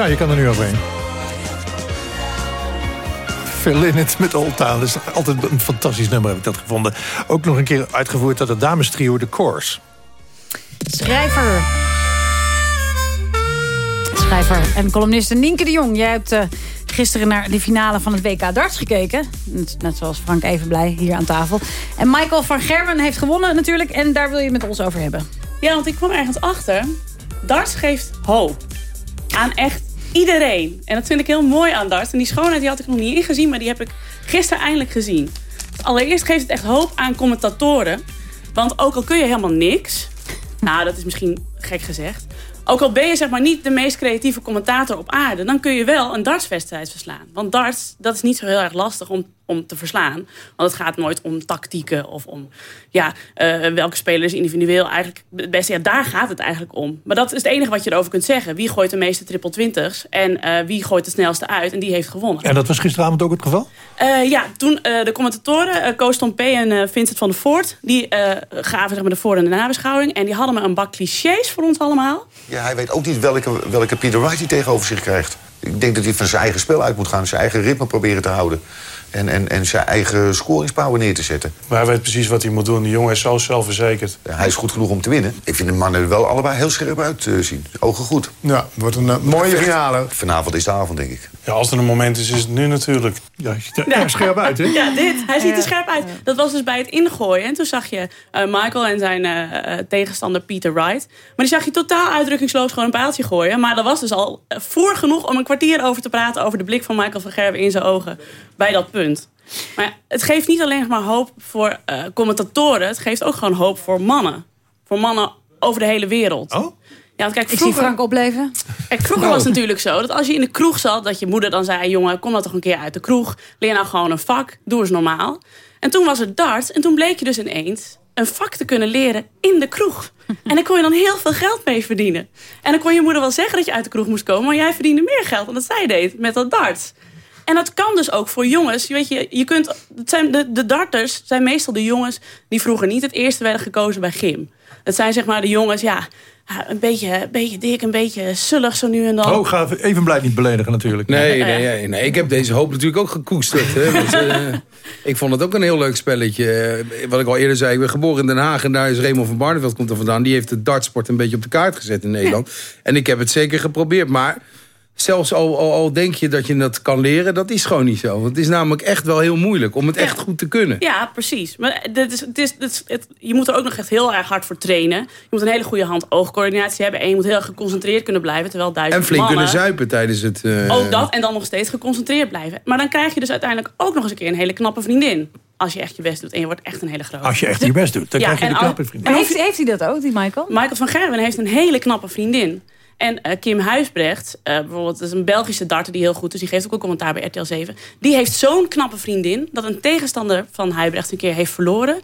Ja, je kan er nu overheen. Phil Lynott met Old Town. Dat is altijd een fantastisch nummer, heb ik dat gevonden. Ook nog een keer uitgevoerd door het damestrio The Course. Schrijver. Schrijver en columniste Nienke de Jong. Jij hebt eh, gisteren naar de finale van het WK darts gekeken. Net, net zoals Frank Evenblij hier aan tafel. En Michael van Gerwen heeft gewonnen natuurlijk. En daar wil je het met ons over hebben. Ja, want ik kwam ergens achter. Darts geeft hoop. Aan echt iedereen. En dat vind ik heel mooi aan darts. En die schoonheid die had ik nog niet ingezien, maar die heb ik gisteren eindelijk gezien. Allereerst geeft het echt hoop aan commentatoren. Want ook al kun je helemaal niks... Nou, dat is misschien gek gezegd. Ook al ben je zeg maar niet de meest creatieve commentator op aarde... dan kun je wel een dartswedstrijd verslaan. Want darts, dat is niet zo heel erg lastig om, om te verslaan. Want het gaat nooit om tactieken of om ja, uh, welke speler is individueel eigenlijk het beste. Ja, daar gaat het eigenlijk om. Maar dat is het enige wat je erover kunt zeggen. Wie gooit de meeste triple twintigs en uh, wie gooit de snelste uit en die heeft gewonnen. En dat was gisteravond ook het geval? Uh, ja, toen de commentatoren, uh, Koos P. en Vincent van der Voort... die gaven zeg maar, de voor- en de nabeschouwing. En die hadden me een bak clichés voor ons allemaal. Ja, hij weet ook niet welke, welke Peter Wright hij tegenover zich krijgt. Ik denk dat hij van zijn eigen spel uit moet gaan. Zijn eigen ritme proberen te houden. En, en, en zijn eigen scoringspower neer te zetten. Maar hij weet precies wat hij moet doen. Die jongen is zo zelfverzekerd. Hij is goed genoeg om te winnen. Ik vind de mannen er wel allebei heel scherp uitzien. Ogen goed. Ja, het wordt een uh, mooie finale. Vanavond is de avond, denk ik. Ja, als er een moment is, is het nu natuurlijk. Ja, je ziet er ja. scherp uit, hè? Ja, dit. Hij ziet er scherp uit. Dat was dus bij het ingooien. En toen zag je uh, Michael en zijn uh, tegenstander Peter Wright. Maar die zag je totaal uitdrukkingsloos gewoon een paaltje gooien. Maar dat was dus al voor genoeg om een kwartier over te praten... over de blik van Michael van Gerwen in zijn ogen bij dat punt. Maar het geeft niet alleen maar hoop voor uh, commentatoren. Het geeft ook gewoon hoop voor mannen. Voor mannen over de hele wereld. Oh? Ja, want kijk, vroeger, Ik zie Frank opleven. Kijk, vroeger oh. was het natuurlijk zo dat als je in de kroeg zat... dat je moeder dan zei, jongen, kom dan toch een keer uit de kroeg. Leer nou gewoon een vak, doe eens normaal. En toen was het darts en toen bleek je dus ineens een vak te kunnen leren in de kroeg. En daar kon je dan heel veel geld mee verdienen. En dan kon je moeder wel zeggen dat je uit de kroeg moest komen... maar jij verdiende meer geld dan dat zij deed met dat darts. En dat kan dus ook voor jongens. Weet je, je kunt, het zijn de, de darters zijn meestal de jongens die vroeger niet het eerste werden gekozen bij gym. Het zijn zeg maar de jongens, ja, een beetje, een beetje dik, een beetje zullig zo nu en dan. Oh, ga even blij niet beledigen natuurlijk. Nee, nee, nee, nee. Ik heb deze hoop natuurlijk ook gekoesterd. Hè. Want, uh, ik vond het ook een heel leuk spelletje. Wat ik al eerder zei, ik ben geboren in Den Haag... en daar is Raymond van Barneveld komt er vandaan. Die heeft de dartsport een beetje op de kaart gezet in Nederland. Ja. En ik heb het zeker geprobeerd, maar zelfs al, al, al, denk je dat je dat kan leren, dat is gewoon niet zo. Want het is namelijk echt wel heel moeilijk om het echt goed te kunnen. Ja, precies. Maar dit is, het is, het het, je moet er ook nog echt heel erg hard voor trainen. Je moet een hele goede hand-oogcoördinatie hebben. En je moet heel erg geconcentreerd kunnen blijven. Terwijl duizend En flink mannen, kunnen zuipen tijdens het... Uh... Ook dat, en dan nog steeds geconcentreerd blijven. Maar dan krijg je dus uiteindelijk ook nog eens een keer een hele knappe vriendin. Als je echt je best doet en je wordt echt een hele grote. Als je echt je best doet, dan ja, krijg je een knappe vriendin. En heeft, heeft hij dat ook, die Michael? Michael van Gerwen heeft een hele knappe vriendin. En uh, Kim Huisbrecht, uh, bijvoorbeeld, dat is een Belgische darter die heel goed is. Die geeft ook een commentaar bij RTL 7. Die heeft zo'n knappe vriendin... dat een tegenstander van Huisbrecht een keer heeft verloren...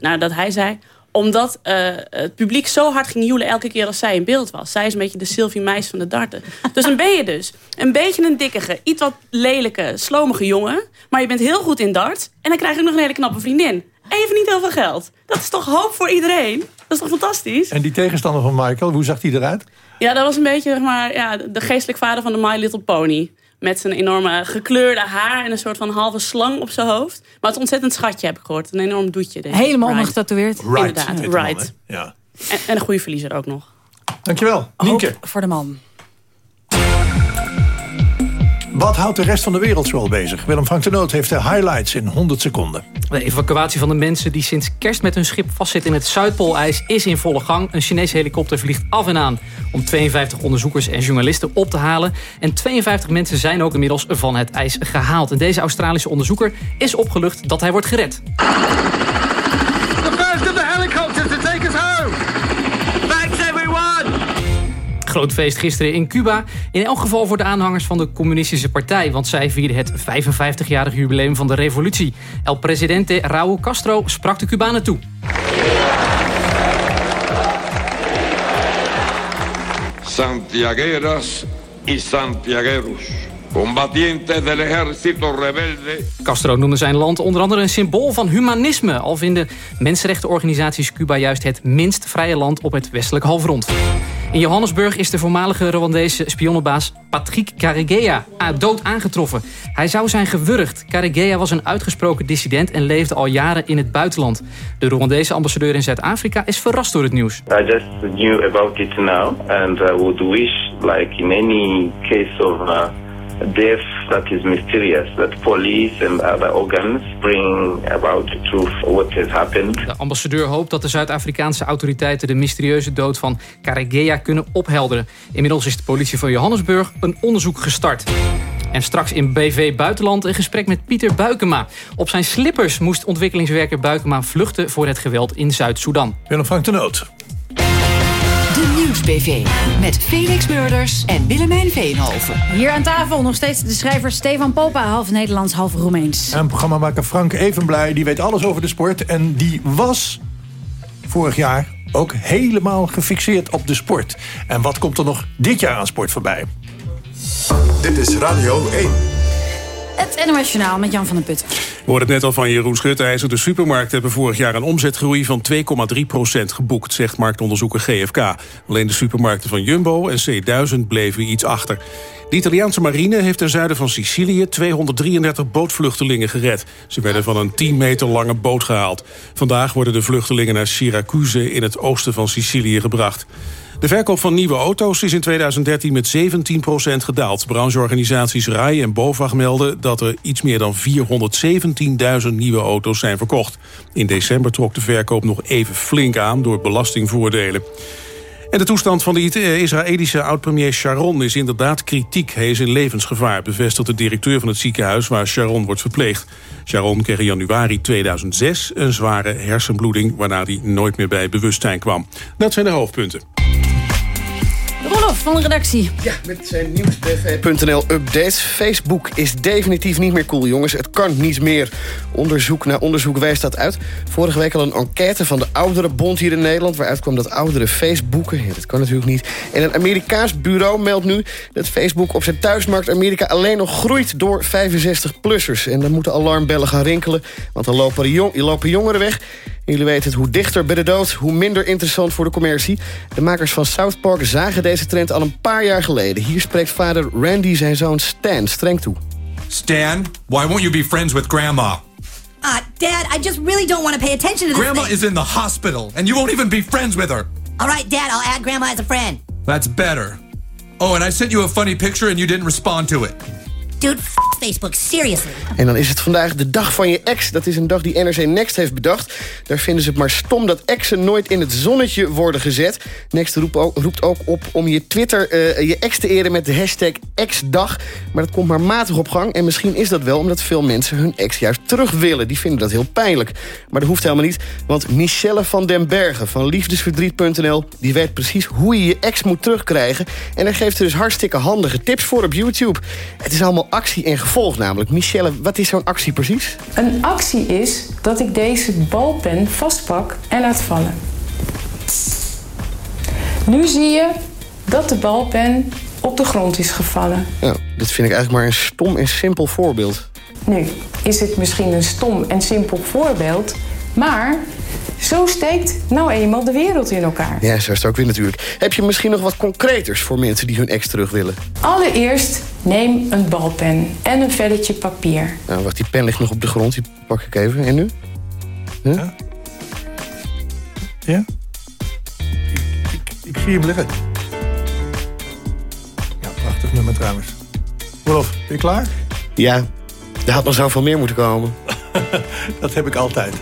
nadat hij zei omdat uh, het publiek zo hard ging joelen elke keer als zij in beeld was. Zij is een beetje de Sylvie Meis van de darten. Dus dan ben je dus een beetje een dikkige, iets wat lelijke, slomige jongen. Maar je bent heel goed in dart. En dan krijg je nog een hele knappe vriendin. Even niet heel veel geld. Dat is toch hoop voor iedereen? Dat is toch fantastisch? En die tegenstander van Michael, hoe zag die eruit? Ja, dat was een beetje zeg maar, ja, de geestelijk vader van de My Little Pony. Met zijn enorme gekleurde haar en een soort van halve slang op zijn hoofd. Maar het ontzettend schatje heb ik gehoord. Een enorm doetje. Denk Helemaal right. omgetatoeëerd. Right. Inderdaad, right. Ja. En, en, een goede verliezer ook nog. Dankjewel, Nienke. Hoop voor de man. Wat houdt de rest van de wereld zoal bezig? Willem Frank de Noot heeft de highlights in 100 seconden. De evacuatie van de mensen die sinds kerst met hun schip vastzitten in het Zuidpoolijs is in volle gang. Een Chinese helikopter vliegt af en aan om 52 onderzoekers en journalisten op te halen. En 52 mensen zijn ook inmiddels van het ijs gehaald. En deze Australische onderzoeker is opgelucht dat hij wordt gered. Groot feest gisteren in Cuba. In elk geval voor de aanhangers van de communistische partij. Want zij vierden het 55-jarig jubileum van de revolutie. El presidente Raúl Castro sprak de Cubanen toe. Santiagueras y Santiagueros. Combatientes del ejército rebelde. Castro noemde zijn land onder andere een symbool van humanisme. Al vinden mensenrechtenorganisaties Cuba juist het minst vrije land op het westelijk halfrond. In Johannesburg is de voormalige Rwandese spionnenbaas Patrick Karegeya dood aangetroffen. Hij zou zijn gewurgd. Karegeya was een uitgesproken dissident en leefde al jaren in het buitenland. De Rwandese ambassadeur in Zuid-Afrika is verrast door het nieuws. I just knew about it now and I would wish like in any case of uh, death that is mysterious, that police and other organs bring about the truth what has happened. De ambassadeur hoopt dat de Zuid-Afrikaanse autoriteiten de mysterieuze dood van Karegeya kunnen ophelderen. Inmiddels is de politie van Johannesburg een onderzoek gestart. En straks in BV Buitenland een gesprek met Pieter Buikema. Op zijn slippers moest ontwikkelingswerker Buikema vluchten voor het geweld in Zuid-Soedan. Willem Frank de Noot. Nieuwsbv. Met Felix Murders en Willemijn Veenhoven. Hier aan tafel nog steeds de schrijver Stefan Popa, half Nederlands, half Roemeens. En programmamaker Frank Evenblij, die weet alles over de sport. En die was vorig jaar ook helemaal gefixeerd op de sport. En wat komt er nog dit jaar aan sport voorbij? Dit is Radio 1. Het NOS Journaal met Jan van den Putten. We hoorden het net al van Jeroen Schutijzer. De supermarkten hebben vorig jaar een omzetgroei van 2,3% geboekt, zegt marktonderzoeker GFK. Alleen de supermarkten van Jumbo en C1000 bleven iets achter. De Italiaanse marine heeft ten zuiden van Sicilië 233 bootvluchtelingen gered. Ze werden van een 10 meter lange boot gehaald. Vandaag worden de vluchtelingen naar Syracuse in het oosten van Sicilië gebracht. De verkoop van nieuwe auto's is in 2013 met 17% gedaald. Brancheorganisaties RAI en BOVAG melden dat er iets meer dan 417.000 nieuwe auto's zijn verkocht. In december trok de verkoop nog even flink aan door belastingvoordelen. En de toestand van de Israëlische oud-premier Sharon is inderdaad kritiek. Hij is in levensgevaar, bevestigt de directeur van het ziekenhuis waar Sharon wordt verpleegd. Sharon kreeg in januari 2006 een zware hersenbloeding... waarna hij nooit meer bij bewustzijn kwam. Dat zijn de hoofdpunten. Van de redactie. Ja, met zijn nieuwsbv.nl updates. Facebook is definitief niet meer cool, jongens. Het kan niet meer. Onderzoek na onderzoek wijst dat uit. Vorige week al een enquête van de Ouderenbond hier in Nederland... waaruit kwam dat ouderen Facebooken. Ja, dat kan natuurlijk niet. En een Amerikaans bureau meldt nu dat Facebook op zijn thuismarkt Amerika... alleen nog groeit door 65-plussers. En dan moeten alarmbellen gaan rinkelen, want dan lopen, jong lopen jongeren weg... Jullie weten het, hoe dichter bij de dood, hoe minder interessant voor de commercie. De makers van South Park zagen deze trend al een paar jaar geleden. Hier spreekt vader Randy zijn zoon Stan streng toe. Stan, why won't you be friends with grandma? Uh, Dad, I just really don't want to pay attention to this Grandma thing. is in the hospital, and you won't even be friends with her. All right, Dad, I'll add Grandma as a friend. That's better. Oh, and I sent you a funny picture and you didn't respond to it. Dude, Facebook, seriously. En dan is het vandaag de dag van je ex. Dat is een dag die NRC Next heeft bedacht. Daar vinden ze het maar stom dat exen nooit in het zonnetje worden gezet. Next roept ook, roept ook op om je Twitter uh, je ex te eren met de hashtag exdag. Maar dat komt maar matig op gang. En misschien is dat wel omdat veel mensen hun ex juist terug willen. Die vinden dat heel pijnlijk. Maar dat hoeft helemaal niet. Want Michelle van den Bergen van liefdesverdriet.nl... die weet precies hoe je je ex moet terugkrijgen. En daar geeft ze dus hartstikke handige tips voor op YouTube. Het is allemaal actie en gevolg namelijk. Michelle, wat is zo'n actie precies? Een actie is dat ik deze balpen vastpak en laat vallen. Nu zie je dat de balpen op de grond is gevallen. Ja, dit vind ik eigenlijk maar een stom en simpel voorbeeld. Nu is het misschien een stom en simpel voorbeeld... maar zo steekt nou eenmaal de wereld in elkaar. Ja, zo is het ook weer natuurlijk. Heb je misschien nog wat concreters voor mensen die hun ex terug willen? Allereerst neem een balpen en een velletje papier. Nou, wacht, die pen ligt nog op de grond. Die pak ik even. En nu? Huh? Ja? ja? Ik, ik, ik, zie hem liggen. Ja, prachtig nummer trouwens. Rolf, ben je klaar? Ja, er had nog zoveel meer moeten komen. Dat heb ik altijd.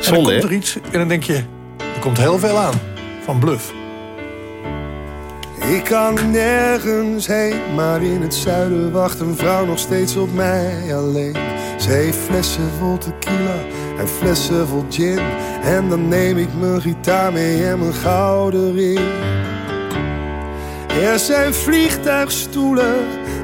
Zonde, en dan komt er iets en dan denk je... er komt heel veel aan. Van Bluff. Ik kan nergens heen, maar in het zuiden wacht een vrouw nog steeds op mij alleen. Ze heeft flessen vol tequila en flessen vol gin. En dan neem ik mijn gitaar mee en mijn gouden ring. Er zijn vliegtuigstoelen,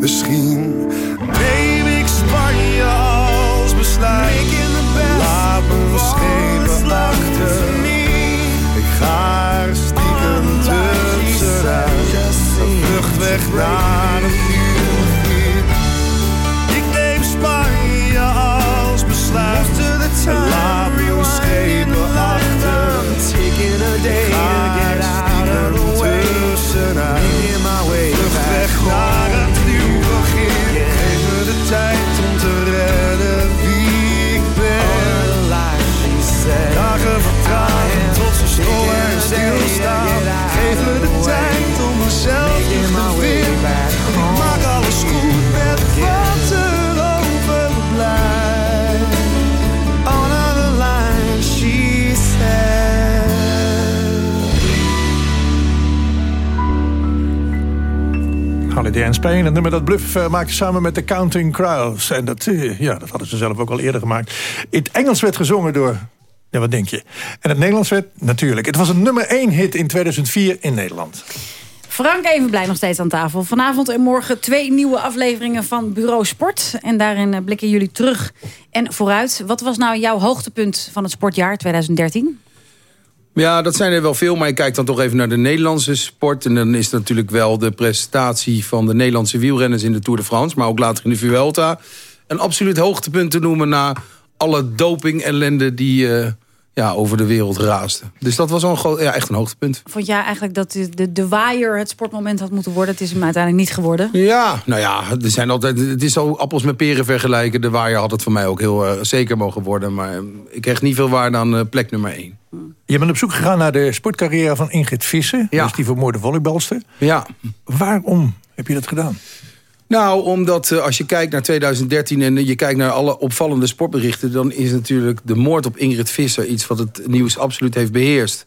Misschien Neem ik Spanje als besluit. laat me schepen achter. Ik ga er stiekem tussenuit. Een vlucht weg naar Holiday in Spain. Het nummer dat Bluff uh, maakte samen met de Counting Crows. En dat, uh, ja, dat hadden ze zelf ook al eerder gemaakt. In het Engels werd gezongen door... Ja, wat denk je? En het Nederlands werd natuurlijk. Het was een nummer 1 hit in 2004 in Nederland. Frank Evenblij nog steeds aan tafel. Vanavond en morgen twee nieuwe afleveringen van Bureau Sport. En daarin eh, blikken jullie terug en vooruit. Wat was nou jouw hoogtepunt van het sportjaar 2013? Ja, dat zijn er wel veel. Maar ik kijk dan toch even naar de Nederlandse sport. En dan is natuurlijk wel de prestatie van de Nederlandse wielrenners in de Tour de France. Maar ook later in de Vuelta. Een absoluut hoogtepunt te noemen na alle doping-ellende die uh, ja, over de wereld raasde. Dus dat was een, ja, echt een hoogtepunt. Vond jij eigenlijk dat de, de, de waaier het sportmoment had moeten worden? Het is hem uiteindelijk niet geworden. Ja, nou ja, er zijn altijd, het is zo appels met peren vergelijken. De waaier had het voor mij ook heel uh, zeker mogen worden. Maar ik kreeg niet veel waarde aan uh, plek nummer 1. Je bent op zoek gegaan naar de sportcarrière van Ingrid Visser. Ja. Dus die vermoorde volleybalster. Ja. Waarom heb je dat gedaan? Nou, omdat uh, als je kijkt naar 2013 en je kijkt naar alle opvallende sportberichten... dan is natuurlijk de moord op Ingrid Visser iets wat het nieuws absoluut heeft beheerst.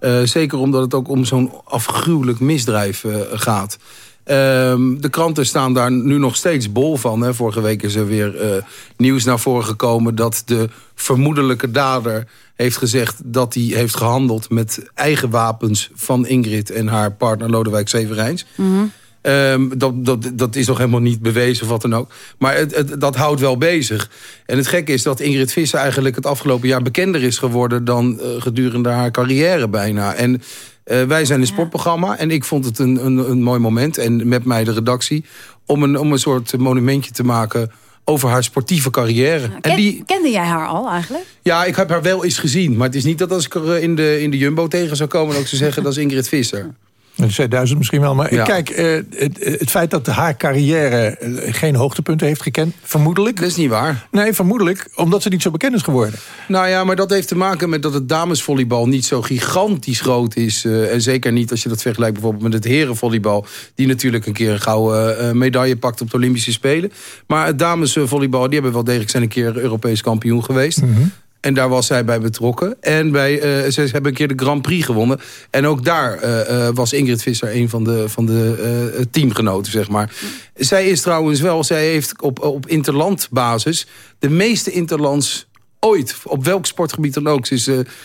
Uh, zeker omdat het ook om zo'n afgruwelijk misdrijf uh, gaat. Um, de kranten staan daar nu nog steeds bol van. Hè. Vorige week is er weer nieuws naar voren gekomen... dat de vermoedelijke dader heeft gezegd dat hij heeft gehandeld... met eigen wapens van Ingrid en haar partner Lodewijk Severijns. Mm -hmm. Um, dat, dat, dat is nog helemaal niet bewezen of wat dan ook. Maar het, het, dat houdt wel bezig. En het gekke is dat Ingrid Visser eigenlijk het afgelopen jaar bekender is geworden... dan uh, gedurende haar carrière bijna. En uh, wij zijn een sportprogramma en ik vond het een, een, een mooi moment... en met mij de redactie, om een, om een soort monumentje te maken over haar sportieve carrière. Ken, en die, kende jij haar al eigenlijk? Ja, ik heb haar wel eens gezien. Maar het is niet dat als ik er in de, in de Jumbo tegen zou komen... ook zou zeggen dat is Ingrid Visser. Dat duizend misschien wel. Maar ja. kijk, uh, het, het, feit dat haar carrière geen hoogtepunten heeft gekend... vermoedelijk... Dat is niet waar. Nee, vermoedelijk omdat ze niet zo bekend is geworden. Nou ja, maar dat heeft te maken met dat het damesvolleybal niet zo gigantisch groot is. Uh, en zeker niet als je dat vergelijkt bijvoorbeeld met het herenvolleybal... die natuurlijk een keer een gouden medaille pakt op de Olympische Spelen. Maar het damesvolleybal, die hebben wel degelijk zijn een keer Europees kampioen geweest... Mm -hmm. En daar was zij bij betrokken. En bij, uh, ze hebben een keer de Grand Prix gewonnen. En ook daar uh, was Ingrid Visser een van de, van de teamgenoten, zeg maar. Zij is trouwens wel, zij heeft op, op interlandbasis... de meeste interlands ooit. Op welk sportgebied dan ook. Ze is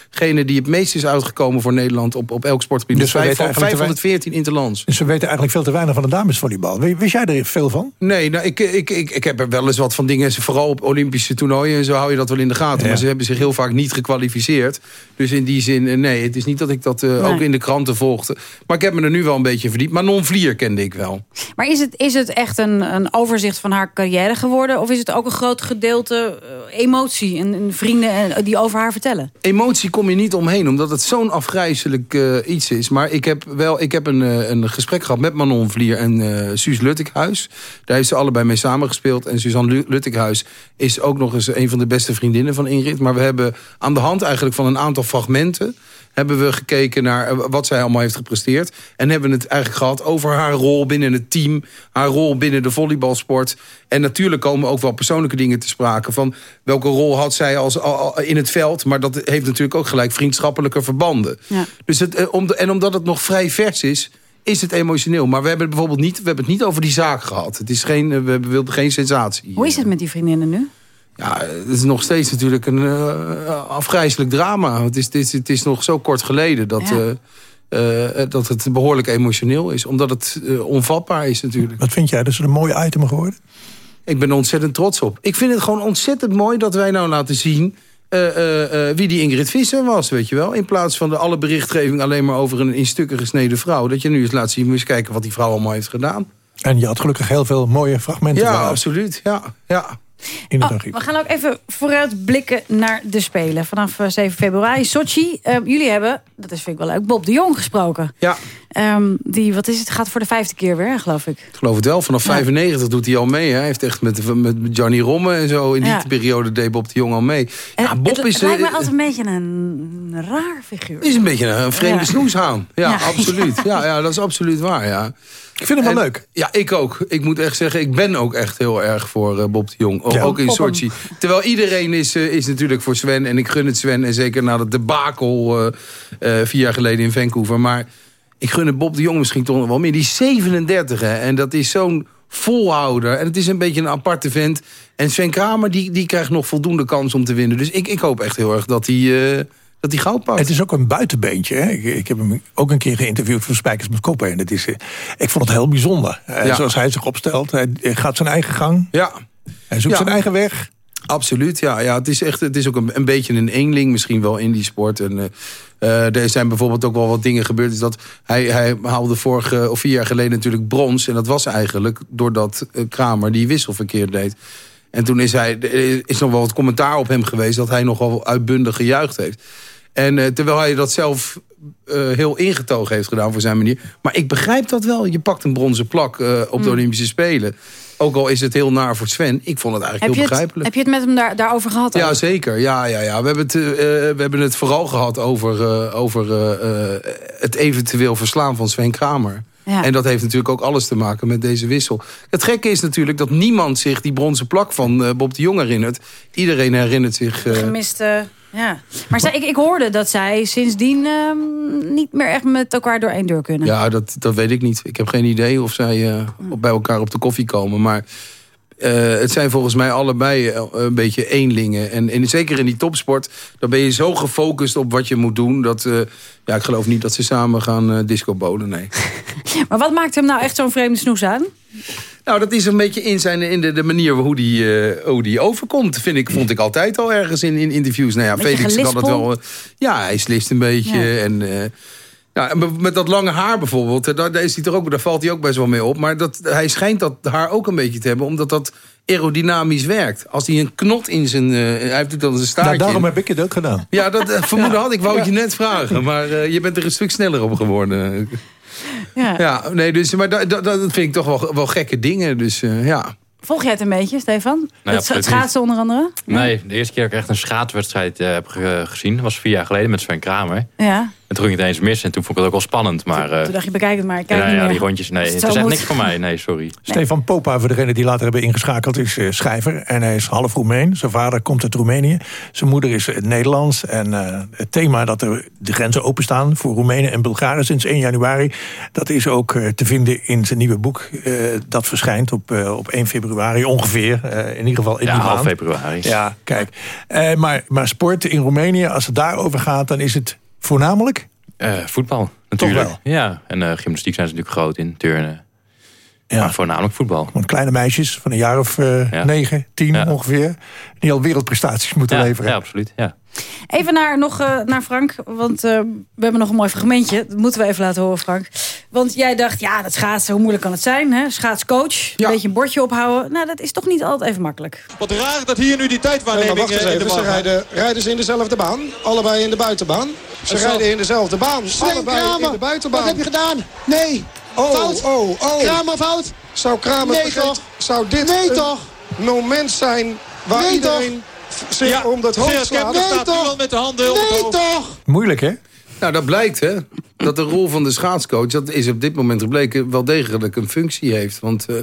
degene die het meest is uitgekomen voor Nederland op, op elk sportgebied. Dus we Vijf- weten eigenlijk te 514 interlands. Dus we weten eigenlijk veel te weinig van de damesvolleybal. Wist jij er veel van? Nee, nou, ik, ik, ik, ik heb er wel eens wat van dingen. Vooral op Olympische toernooien en zo hou je dat wel in de gaten. Ja. Maar ze hebben zich heel vaak niet gekwalificeerd. Dus in die zin, eh, nee, het is niet dat ik dat eh, Nee. ook in de kranten volgde. Maar ik heb me er nu wel een beetje verdiept. Maar non-vlier kende ik wel. Maar is het, is het echt een, een overzicht van haar carrière geworden? Of is het ook een groot gedeelte eh, emotie en, en vrienden eh, die over haar vertellen? Emotie kom je niet omheen, omdat het zo'n afgrijzelijk eh, iets is. Maar ik heb wel ik heb een, eh, een gesprek gehad met Manon Vlier en eh Suus Luttikhuis. Daar heeft ze allebei mee samengespeeld. En Suzanne Lu- Luttikhuis is ook nog eens een van de beste vriendinnen van Ingrid. Maar we hebben aan de hand eigenlijk van een aantal fragmenten... hebben we gekeken naar wat zij allemaal heeft gepresteerd. En hebben het eigenlijk gehad over haar rol binnen het team. Haar rol binnen de volleybalsport. En natuurlijk komen ook wel persoonlijke dingen te sprake. Van welke rol had zij als, al- al- in het veld. Maar dat heeft natuurlijk ook gelijk vriendschappelijke verbanden. Ja. Dus het, eh, om de, en omdat het nog vrij vers is, is het emotioneel. Maar we hebben het bijvoorbeeld niet, we hebben het niet over die zaak gehad. Het is geen, eh, we wilden geen sensatie. Hoe is het met die vriendinnen nu? Ja, het is nog steeds natuurlijk een eh, afgrijzelijk drama. Het is, het, is, het is nog zo kort geleden dat, Ja. eh, eh, dat het behoorlijk emotioneel is. Omdat het onvatbaar is natuurlijk. Wat vind jij? Dat is een mooie item geworden? Ik ben er ontzettend trots op. Ik vind het gewoon ontzettend mooi dat wij nou laten zien... eh, eh, eh, wie die Ingrid Visser was, weet je wel. In plaats van de alle berichtgeving alleen maar over een in stukken gesneden vrouw. Dat je nu eens laat zien, moet eens kijken wat die vrouw allemaal heeft gedaan. En je had gelukkig heel veel mooie fragmenten Ja, absoluut. Ja, ja. in het Oh, we gaan ook even vooruit blikken naar de Spelen. Vanaf eh, 7 februari, Sochi. Jullie hebben, dat is, vind ik wel leuk, Bob de Jong gesproken. Ja. Ehm, die, wat is het, gaat voor de vijfde keer weer, geloof ik. Ik geloof het wel. Vanaf Ja. 95 doet hij al mee. Hè. Hij heeft echt met, met Johnny Romme en zo. In die Ja. periode deed Bob de Jong al mee. En ja, Bob het, is, het lijkt me eh, altijd een beetje een raar figuur. is een beetje een vreemde Ja. snoeshaan. Ja, Ja. absoluut. Ja, ja, dat is absoluut waar, ja. Ik vind hem wel leuk. Ja, ik ook. Ik moet echt zeggen, ik ben ook echt heel erg voor eh, Bob de Jong. O- Ja. Ook in hem. Sochi. Terwijl iedereen is, eh, is natuurlijk voor Sven. En ik gun het Sven. En zeker na dat debakel eh, eh, vier jaar geleden in Vancouver. Maar ik gun het Bob de Jong misschien toch nog wel meer. Die is 37 hè. En dat is zo'n volhouder. En het is een beetje een aparte vent. En Sven Kramer die, die krijgt nog voldoende kans om te winnen. Dus ik, ik hoop echt heel erg dat hij, eh, dat hij goud pakt. Het is ook een buitenbeentje. Hè? Ik, ik heb hem ook een keer geïnterviewd voor Spijkers met Koppen. En het is, eh, ik vond het heel bijzonder. Eh, Ja. Zoals hij zich opstelt. Hij gaat zijn eigen gang. Ja. Hij zoekt Ja. zijn eigen weg. Absoluut, ja. ja het, is echt, het is ook een, een beetje een eenling misschien wel in die sport. En, eh, eh, er zijn bijvoorbeeld ook wel wat dingen gebeurd. Dus dat hij, hij haalde vorige of vier jaar geleden natuurlijk brons. En dat was eigenlijk doordat eh, Kramer die wissel verkeerd deed. En toen is, hij, er is nog wel wat commentaar op hem geweest... dat hij nogal uitbundig gejuicht heeft. En terwijl hij dat zelf heel ingetogen heeft gedaan voor zijn manier. Maar ik begrijp dat wel. Je pakt een bronzen plak op de Mm. Olympische Spelen. Ook al is het heel naar voor Sven. Ik vond het eigenlijk Heb heel het, begrijpelijk. heb je het met hem daar, daarover gehad? Ja, ook? zeker. Ja, ja, ja. We, hebben het, eh, we hebben het vooral gehad over, eh, over eh, eh, het eventueel verslaan van Sven Kramer. Ja. En dat heeft natuurlijk ook alles te maken met deze wissel. Het gekke is natuurlijk dat niemand zich die bronzen plak van eh, Bob de Jong herinnert. Iedereen herinnert zich... eh, Gemiste, ja. Maar zij, ik, ik hoorde dat zij sindsdien ehm, niet meer echt met elkaar door één deur kunnen. Ja, dat, dat weet ik niet. Ik heb geen idee of zij op- bij elkaar op de koffie komen. Maar het zijn volgens mij allebei eh, een beetje eenlingen. En, en zeker in die topsport, dan ben je zo gefocust op wat je moet doen. Dat, eh, ja, ik geloof niet dat ze samen gaan eh disco bolen, nee. Maar wat maakt hem nou echt zo'n vreemde snoes aan? Nou, dat is een beetje in, zijn, in de, de manier hoe die, eh, hoe die overkomt. Vind ik, vond ik altijd al ergens in, in interviews. Nou ja, Felix kan het gelispel. wel... eh, ja, hij slist een beetje. Ja. En, eh, ja, en met dat lange haar bijvoorbeeld, daar, daar, is hij toch ook, daar valt hij ook best wel mee op. Maar dat, hij schijnt dat haar ook een beetje te hebben, omdat dat aerodynamisch werkt. Als hij een knot in zijn... eh, hij heeft dan zijn staartje. Nou, daarom heb ik het ook gedaan. Ja, dat eh, vermoeden had ik. Wou het je net vragen. Maar eh, je bent er een stuk sneller op geworden. Ja. Ja, nee, dus, maar dat, dat, dat vind ik toch wel, wel gekke dingen. Dus ja. Volg jij het een beetje, Stefan? Nee, het schaatsen onder andere? Nee, de eerste keer dat ik echt een schaatswedstrijd heb ge- gezien... was vier jaar geleden met Sven Kramer. Ja. En toen ging het eens mis en toen vond ik het ook wel spannend. Maar, uh, toen dacht je, bekijk het maar, kijk ja, niet ja, meer. die rondjes, nee. Het, het is echt moet. niks voor mij, nee, sorry. Stefan Popa, voor degenen die later hebben ingeschakeld, is eh, schrijver. En hij is half Roemeen. Zijn vader komt uit Roemenië. Zijn moeder is eh, Nederlands. En eh, het thema dat er de grenzen openstaan voor Roemenen en Bulgaren sinds 1 januari... dat is ook eh, te vinden in zijn nieuwe boek. eh, dat verschijnt op, eh, op 1 februari ongeveer. eh, in ieder geval in Ja, die half maand. februari. Ja, kijk. Eh, maar, maar sport in Roemenië, als het daarover gaat... dan is het voornamelijk... Eh, voetbal, natuurlijk. wel? Ja, en eh, gymnastiek zijn ze natuurlijk groot in, turnen. Maar voornamelijk voetbal. Want kleine meisjes van een jaar of eh, Ja. negen, tien Ja. ongeveer... die al wereldprestaties moeten Ja, leveren. ja, absoluut. Ja. Even naar, nog eh, naar Frank, want eh, we hebben nog een mooi fragmentje. Dat moeten we even laten horen, Frank. Want jij dacht, ja, dat schaatsen, hoe moeilijk kan het zijn? Hè? Schaatscoach, een beetje een bordje ophouden. Nou, dat is toch niet altijd even makkelijk. Wat raar dat hier nu die tijdwaarneming Nee, maar wacht eens eh, in de even. Ze rijden, rijden ze in dezelfde baan. Allebei in de buitenbaan. Ze En zo- rijden in dezelfde baan. Sven allebei Kramer, in de buitenbaan. wat heb je gedaan? Nee. Oh, Fout. oh, oh. Kramer fout. Zou Kramer Nee, toch? Zou dit Nee, een toch? moment zijn waar Nee, iedereen zich Ja, om dat hoofd slaat? Nu al met de handen op het Nee, hoofd. toch? Moeilijk, hè? Nou, dat blijkt, hè. Dat de rol van de schaatscoach, dat is op dit moment gebleken... wel degelijk een functie heeft. Want eh,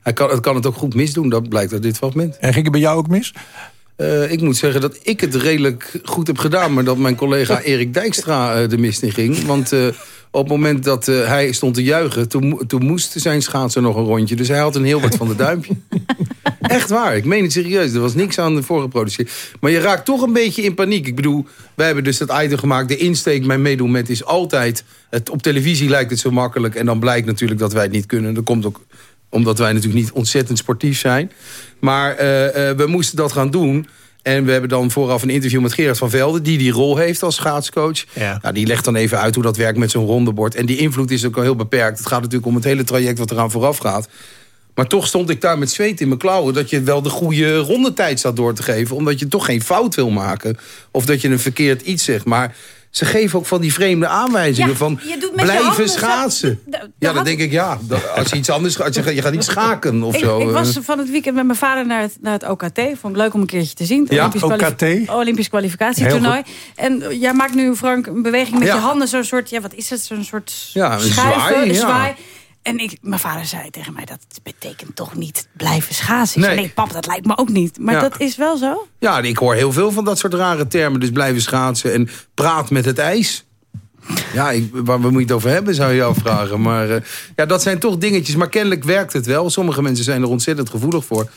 hij kan, het kan het ook goed misdoen, dat blijkt uit dit fragment. En ging het bij jou ook mis? Eh, ik moet zeggen dat ik het redelijk goed heb gedaan... maar dat mijn collega Erik Dijkstra eh, de mist in ging. Want eh, op het moment dat hij stond te juichen... Toen, toen moest zijn schaatser nog een rondje. Dus hij had een heel wat van de duimpje. Echt waar, ik meen het serieus. Er was niks aan voorgeproduceerd. Maar je raakt toch een beetje in paniek. Ik bedoel, wij hebben dus dat item gemaakt. De insteek, mijn meedoen met is altijd... Het, op televisie lijkt het zo makkelijk. En dan blijkt natuurlijk dat wij het niet kunnen. Dat komt ook omdat wij natuurlijk niet ontzettend sportief zijn. Maar eh, eh, we moesten dat gaan doen. En we hebben dan vooraf een interview met Gerard van Velde... die die rol heeft als schaatscoach. Ja. Nou, die legt dan even uit hoe dat werkt met zo'n rondebord. En die invloed is ook al heel beperkt. Het gaat natuurlijk om het hele traject wat eraan vooraf gaat. Maar toch stond ik daar met zweet in mijn klauwen... dat je wel de goede rondetijd staat door te geven... omdat je toch geen fout wil maken. Of dat je een verkeerd iets zegt. Maar ze geven ook van die vreemde aanwijzingen Ja, van... je doet met je blijven schaatsen. Ja, dan had- denk ik, ja, als je iets anders gaat... Je gaat, je gaat niet schaken of ik, zo. ik was eh. van het weekend met mijn vader naar het, naar het OKT. Vond ik leuk om een keertje te zien. Het Ja, Olympisch kwalif- OKT. Olympisch kwalificatietoernooi. En jij maakt nu, Frank, een beweging met Ja. je handen. Zo'n soort, ja, wat is het? Zo'n soort Ja, een schuiven, zwaai, een ja. zwaai. En ik, mijn vader zei tegen mij, dat betekent toch niet blijven schaatsen? Nee. nee, pap, dat lijkt me ook niet. Maar Ja. dat is wel zo. Ja, ik hoor heel veel van dat soort rare termen. Dus blijven schaatsen en praat met het ijs. Ja, ik, waar waar moet je het over hebben, zou je jou vragen. Maar eh, ja, dat zijn toch dingetjes. Maar kennelijk werkt het wel. Sommige mensen zijn er ontzettend gevoelig voor.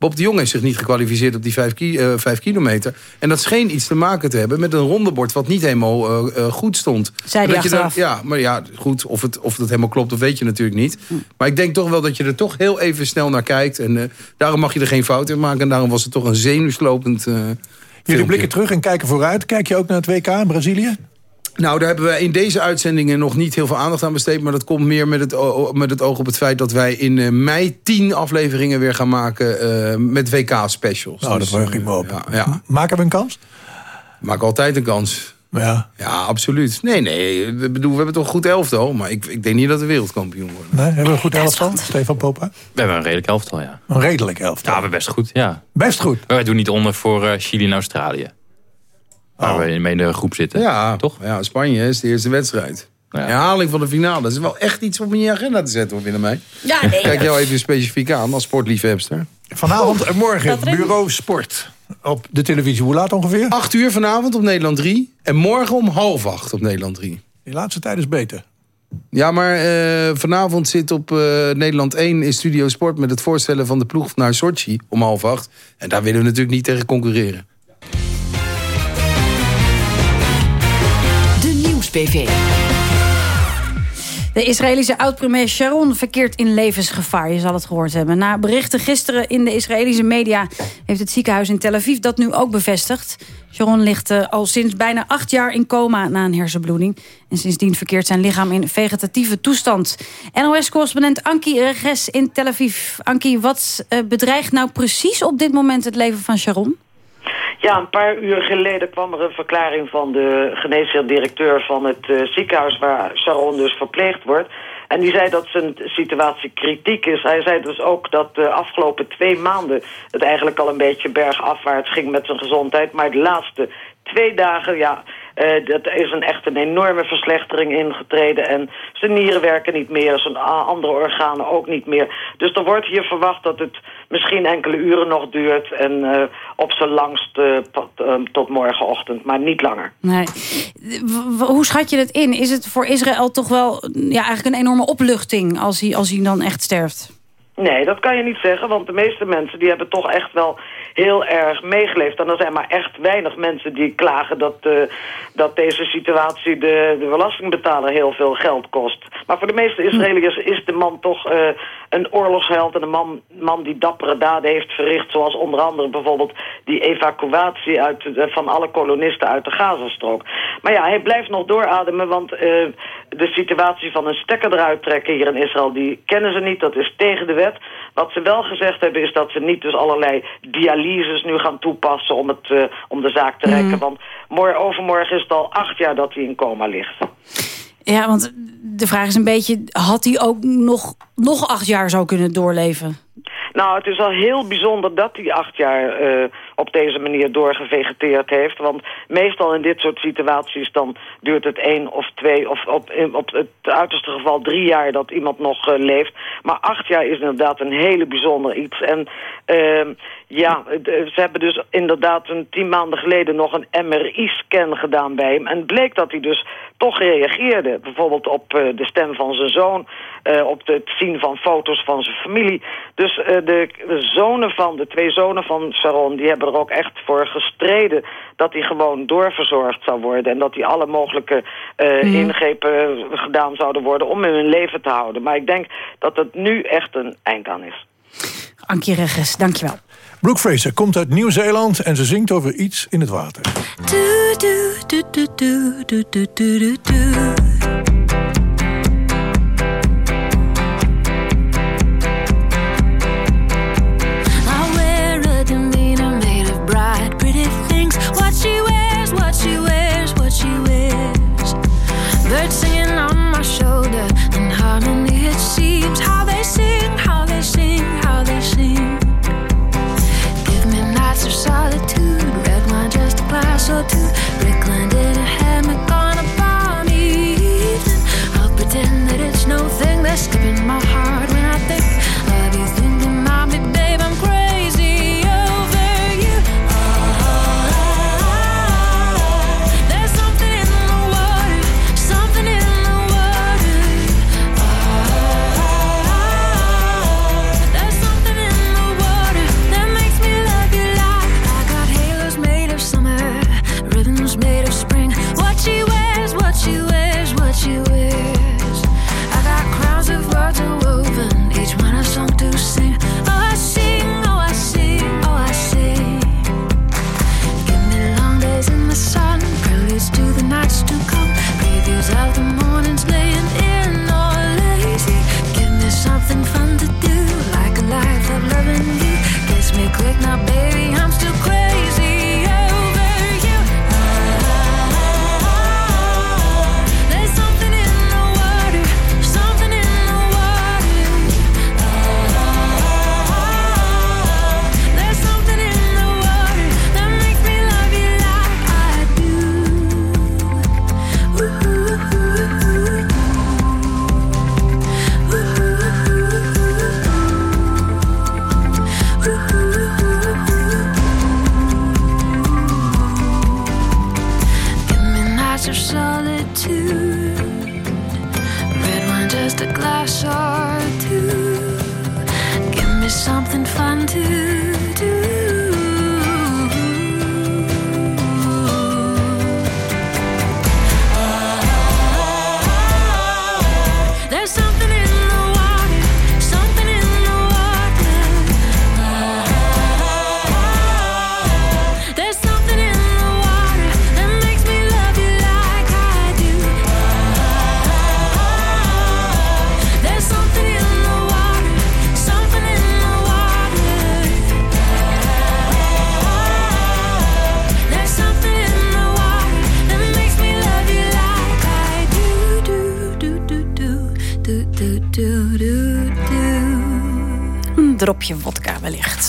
Bob de Jong heeft zich niet gekwalificeerd op die vijf, ki- eh, vijf kilometer. En dat scheen iets te maken te hebben met een rondebord... wat niet helemaal eh, eh, goed stond. Zei die dat achteraf. ja, maar ja, goed, of het, of dat helemaal klopt, dat weet je natuurlijk niet. Maar ik denk toch wel dat je er toch heel even snel naar kijkt. En eh, daarom mag je er geen fout in maken. En daarom was het toch een zenuwslopend eh Jullie filmpje. blikken terug en kijken vooruit. Kijk je ook naar het WK in Brazilië? Nou, daar hebben we in deze uitzendingen nog niet heel veel aandacht aan besteed. Maar dat komt meer met het, met het oog op het feit dat wij in eh, mei tien afleveringen weer gaan maken eh, met WK-specials. Nou, dat verheug ik me op. Ja, ja. Maken we een kans? Maak altijd een kans. Ja. Ja, absoluut. Nee, nee, ik bedoel, we hebben toch een goed elftal. Maar ik, ik denk niet dat we wereldkampioen worden. Nee, hebben we een goed elftal? Stefan Popa? We hebben een redelijk elftal, ja. Een redelijk elftal. Ja, we best goed, ja. Best goed. Maar wij doen niet onder voor eh, Chili en Australië. Waar we mee in de groep zitten. Ja, toch? Ja, Spanje is de eerste wedstrijd. Herhaling van de finale. Dat is wel echt iets om in je agenda te zetten, hoor, Willemijn. Ja, nee. Kijk jou even specifiek aan als sportliefhebster. Vanavond en morgen Bureau Sport. Op de televisie. Hoe laat ongeveer? 8 uur vanavond op Nederland 3. En morgen om half acht op Nederland 3. Die laatste tijd is beter. Ja, maar eh, vanavond zit op eh, Nederland 1 in Studio Sport... met het voorstellen van de ploeg naar Sochi om half acht. En daar willen we natuurlijk niet tegen concurreren. De Israëlische oud-premier Sharon verkeert in levensgevaar. Je zal het gehoord hebben. Na berichten gisteren in de Israëlische media... heeft het ziekenhuis in Tel Aviv dat nu ook bevestigd. Sharon ligt eh, al sinds bijna acht jaar in coma na een hersenbloeding. En sindsdien verkeert zijn lichaam in vegetatieve toestand. NOS-correspondent Anki Reges in Tel Aviv. Anki, wat eh, bedreigt nou precies op dit moment het leven van Sharon? Ja, een paar uur geleden kwam er een verklaring van de geneesheer-directeur van het eh, ziekenhuis waar Sharon dus verpleegd wordt. En die zei dat zijn situatie kritiek is. Hij zei dus ook dat de afgelopen twee maanden het eigenlijk al een beetje bergafwaarts ging met zijn gezondheid. Maar de laatste twee dagen, ja, Uh, dat is een echt een enorme verslechtering ingetreden. En zijn nieren werken niet meer, zijn andere organen ook niet meer. Dus er wordt hier verwacht dat het misschien enkele uren nog duurt... en uh, op zijn langst uh, tot morgenochtend, maar niet langer. Nee. Hoe schat je het in? Is het voor Israël toch wel ja, eigenlijk een enorme opluchting... als hij, als hij dan echt sterft? Nee, dat kan je niet zeggen, want de meeste mensen die hebben toch echt wel heel erg meegeleefd. En er zijn maar echt weinig mensen die klagen dat, uh, dat deze situatie de, de belastingbetaler heel veel geld kost. Maar voor de meeste Israëliërs is de man toch uh, een oorlogsheld en een man, man die dappere daden heeft verricht. Zoals onder andere bijvoorbeeld die evacuatie uit, van alle kolonisten uit de Gazastrook. Maar ja, hij blijft nog doorademen, want de situatie van een stekker eruit trekken hier in Israël, die kennen ze niet. Dat is tegen de wet. Wat ze wel gezegd hebben is dat ze niet dus allerlei dialyses nu gaan toepassen om, het, uh, om de zaak te rekken. Mm. Want morgen, overmorgen is het al acht jaar dat hij in coma ligt. Ja, want de vraag is een beetje, had hij ook nog, nog acht jaar zou kunnen doorleven? Nou, het is al heel bijzonder dat hij acht jaar uh, op deze manier doorgevegeteerd heeft. Want meestal in dit soort situaties dan duurt het één of twee... of op, op het uiterste geval drie jaar dat iemand nog uh, leeft. Maar acht jaar is inderdaad een hele bijzonder iets. En uh, ja, ze hebben dus inderdaad een tien maanden geleden nog een MRI-scan gedaan bij hem. En bleek dat hij dus toch reageerde. Bijvoorbeeld op de stem van zijn zoon, op het zien van foto's van zijn familie. Dus uh, de, de zonen van, de twee zonen van Sharon, die hebben er ook echt voor gestreden dat hij gewoon doorverzorgd zou worden. En dat hij alle mogelijke mm. ingrepen gedaan zouden worden om hem in leven te houden. Maar ik denk dat het nu echt een eind aan is. Ankie Regis, dankjewel. Brooke Fraser komt uit Nieuw-Zeeland en ze zingt over iets in het water. Do, do, do,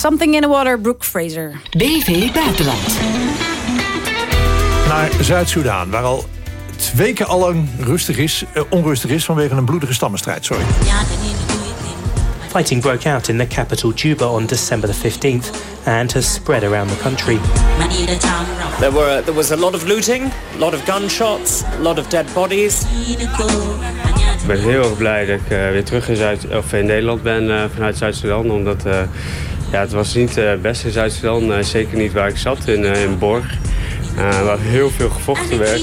Something in the water, Brooke Fraser. BV Buitenland. naar Zuid-Soedan, waar al twee keer al lang rustig is, uh, onrustig is vanwege een bloedige stammenstrijd. Sorry. Fighting broke out in the capital Juba on December the 15th and has spread around the country. There, were, there was a lot of looting, a lot of gunshots, a lot of dead bodies. Ik ben heel erg blij dat ik uh, weer terug in, Zuid of in Nederland ben uh, vanuit Zuid-Sudan. Omdat uh, ja, het was niet het beste in Zuid-Sudan. zeker niet waar ik zat, in, in Borg. waar heel veel gevochten werd.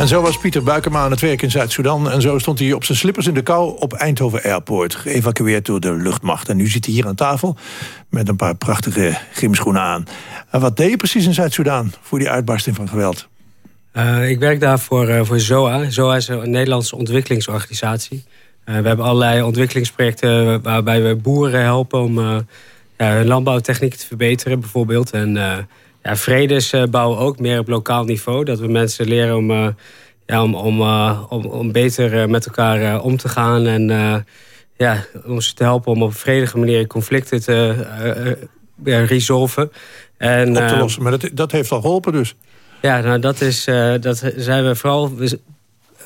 En zo was Pieter Buikema aan het werk in Zuid-Soedan. En zo stond hij op zijn slippers in de kou op Eindhoven Airport. Geëvacueerd door de luchtmacht. En nu zit hij hier aan tafel met een paar prachtige gymschoenen aan. En wat deed je precies in Zuid-Soedan voor die uitbarsting van geweld? Uh, ik werk daar voor, uh, voor ZOA. ZOA is een Nederlandse ontwikkelingsorganisatie. Uh, we hebben allerlei ontwikkelingsprojecten waarbij we boeren helpen om ja, hun landbouwtechniek te verbeteren bijvoorbeeld. En ja, vredesbouw ook, meer op lokaal niveau. Dat we mensen leren om, ja, om, om, om, om beter met elkaar om te gaan. En ja, om ze te helpen om op een vredige manier conflicten te resolven. En, op te lossen, maar dat, dat heeft al geholpen dus. Ja, nou dat, is, dat zijn we vooral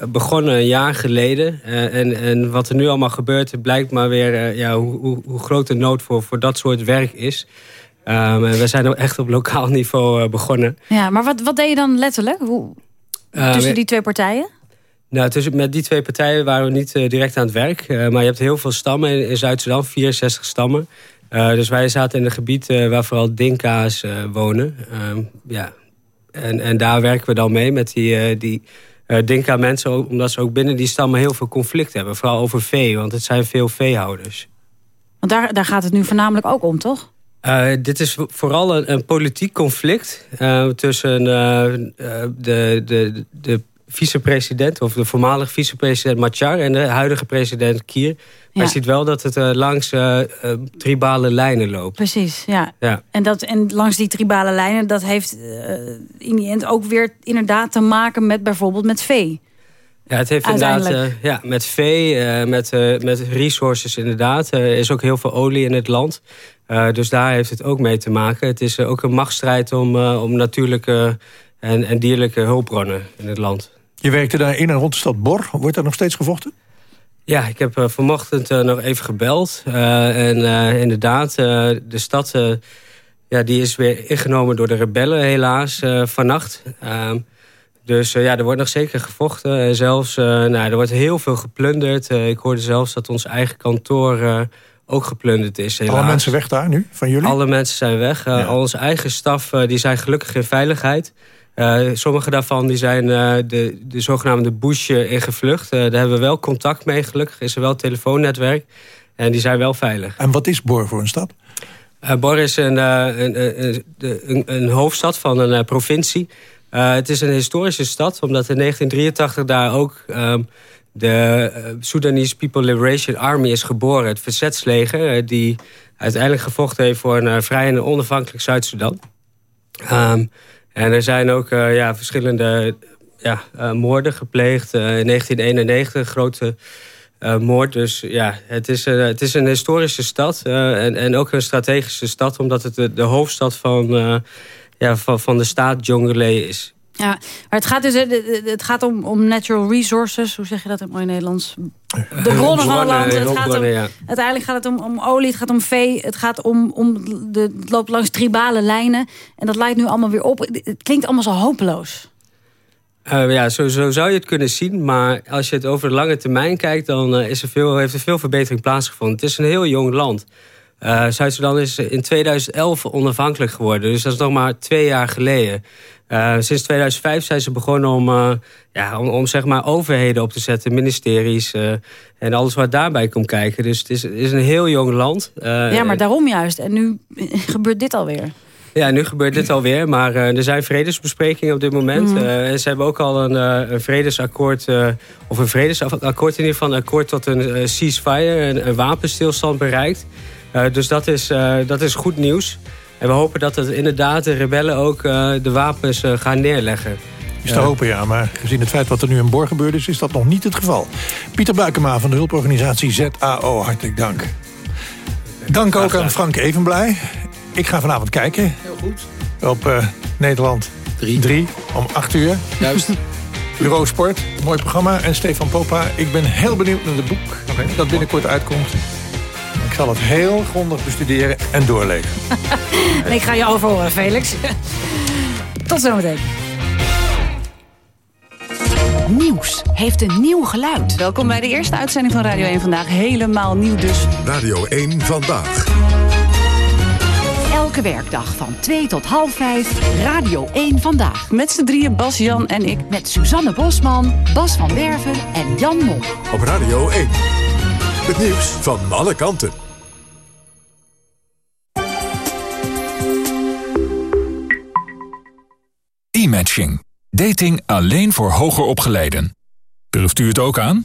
begonnen een jaar geleden. en, en wat er nu allemaal gebeurt, blijkt maar weer ja, hoe, hoe, hoe groot de nood voor, voor dat soort werk is. Um, we zijn ook echt op lokaal niveau uh, begonnen. Ja, maar wat, wat deed je dan letterlijk? Hoe, tussen die twee partijen? Nou, tussen, met die twee partijen waren we niet direct aan het werk. maar je hebt heel veel stammen in, in Zuid-Sudan, 64 stammen. dus wij zaten in een gebied waar vooral Dinka's wonen. Um, ja. en, en daar werken we dan mee met die, die Dinka-mensen... omdat ze ook binnen die stammen heel veel conflict hebben. Vooral over vee, want het zijn veel veehouders. Want daar, daar gaat het nu voornamelijk ook om, toch? Uh, dit is vooral een, een politiek conflict uh, tussen de, de, de vicepresident... of de voormalige vicepresident Machar en de huidige president Kier. Ja. je ziet wel dat het langs tribale lijnen loopt. Precies, ja. ja. En, dat, en langs die tribale lijnen, dat heeft in die end ook weer inderdaad te maken met bijvoorbeeld met vee. Ja, het heeft inderdaad ja, met vee, met, met resources inderdaad. Er is ook heel veel olie in het land. Dus daar heeft het ook mee te maken. Het is ook een machtsstrijd om, om natuurlijke en, en, dierlijke hulpbronnen in het land. Je werkte daar in en rond de stad Bor. Wordt daar nog steeds gevochten? Ja, ik heb vanochtend nog even gebeld. en inderdaad, de stad ja, die is weer ingenomen door de rebellen helaas vannacht. Ehm, dus ja, er wordt nog zeker gevochten. zelfs, nou, er wordt heel veel geplunderd. ik hoorde zelfs dat ons eigen kantoor ook geplunderd is. Helaas. Alle mensen weg daar nu, van jullie? Alle mensen zijn weg. Al onze eigen staf die zijn gelukkig in veiligheid. Uh, sommige daarvan die zijn de, de zogenaamde bush ingevlucht. daar hebben we wel contact mee. Gelukkig is er wel telefoonnetwerk. En die zijn wel veilig. En wat is Bor voor een stad? Bor is een, een, een, een, hoofdstad van een provincie. het is een historische stad, omdat in 1983 daar ook... Ehm, de Sudanese People Liberation Army is geboren. Het verzetsleger die uiteindelijk gevochten heeft voor een vrij en onafhankelijk Zuid-Sudan. Um, en er zijn ook ja, verschillende ja, moorden gepleegd. in 1991 een grote moord. Dus ja, het is, het is een historische stad. en, en ook een strategische stad. Omdat het de, de hoofdstad van, ja, van, van de staat Jonglei is. Ja, maar het gaat dus het gaat om, om natural resources. Hoe zeg je dat in mooi Nederlands? De bronnen van het land. Het gaat om, Uiteindelijk gaat het om, om olie, het gaat om vee. Het gaat om, om de, het loopt langs tribale lijnen. En dat lijkt nu allemaal weer op. Het klinkt allemaal zo hopeloos. Uh, ja, zo, zo, zou je het kunnen zien. Maar als je het over de lange termijn kijkt... dan uh, is er veel, heeft er veel verbetering plaatsgevonden. Het is een heel jong land. Uh, Zuid-Sudan is in 2011 onafhankelijk geworden. Dus dat is nog maar twee jaar geleden. Uh, sinds 2005 zijn ze begonnen om, uh, ja, om, om, zeg maar overheden op te zetten, ministeries uh, en alles wat daarbij komt kijken. Dus het is, het is een heel jong land. ja, maar daarom juist. En nu gebeurt dit alweer. Ja, nu gebeurt dit alweer, maar er zijn vredesbesprekingen op dit moment. Mm. en ze hebben ook al een, een vredesakkoord, of een vredesakkoord in ieder geval, een akkoord tot een ceasefire, een, een wapenstilstand bereikt. dus dat is, dat is goed nieuws. En we hopen dat het inderdaad de rebellen ook uh, de wapens uh, gaan neerleggen. Is te hopen, ja. Maar gezien het feit wat er nu in Borg gebeurd is... is dat nog niet het geval. Pieter Buikema van de hulporganisatie ZAO, hartelijk dank. Dank ook aan Frank Evenblij. Ik ga vanavond kijken. Heel goed. Op uh, Nederland 3. om 8 uur. Juist. Bureau Sport, mooi programma. En Stefan Popa, ik ben heel benieuwd naar het boek dat binnenkort uitkomt. Ik zal het heel grondig bestuderen en doorlezen. ik ga je overhoren, Felix. Tot zometeen. Nieuws heeft een nieuw geluid. Welkom bij de eerste uitzending van Radio 1 Vandaag. Helemaal nieuw dus. Radio 1 Vandaag. Elke werkdag van 2 tot half 5. Radio 1 Vandaag. Met z'n drieën Bas, Jan en ik. Met Suzanne Bosman, Bas van Werven en Jan Mom. Op Radio 1. Het nieuws van alle kanten. E-matching. Dating alleen voor hoger opgeleiden. Durft u het ook aan?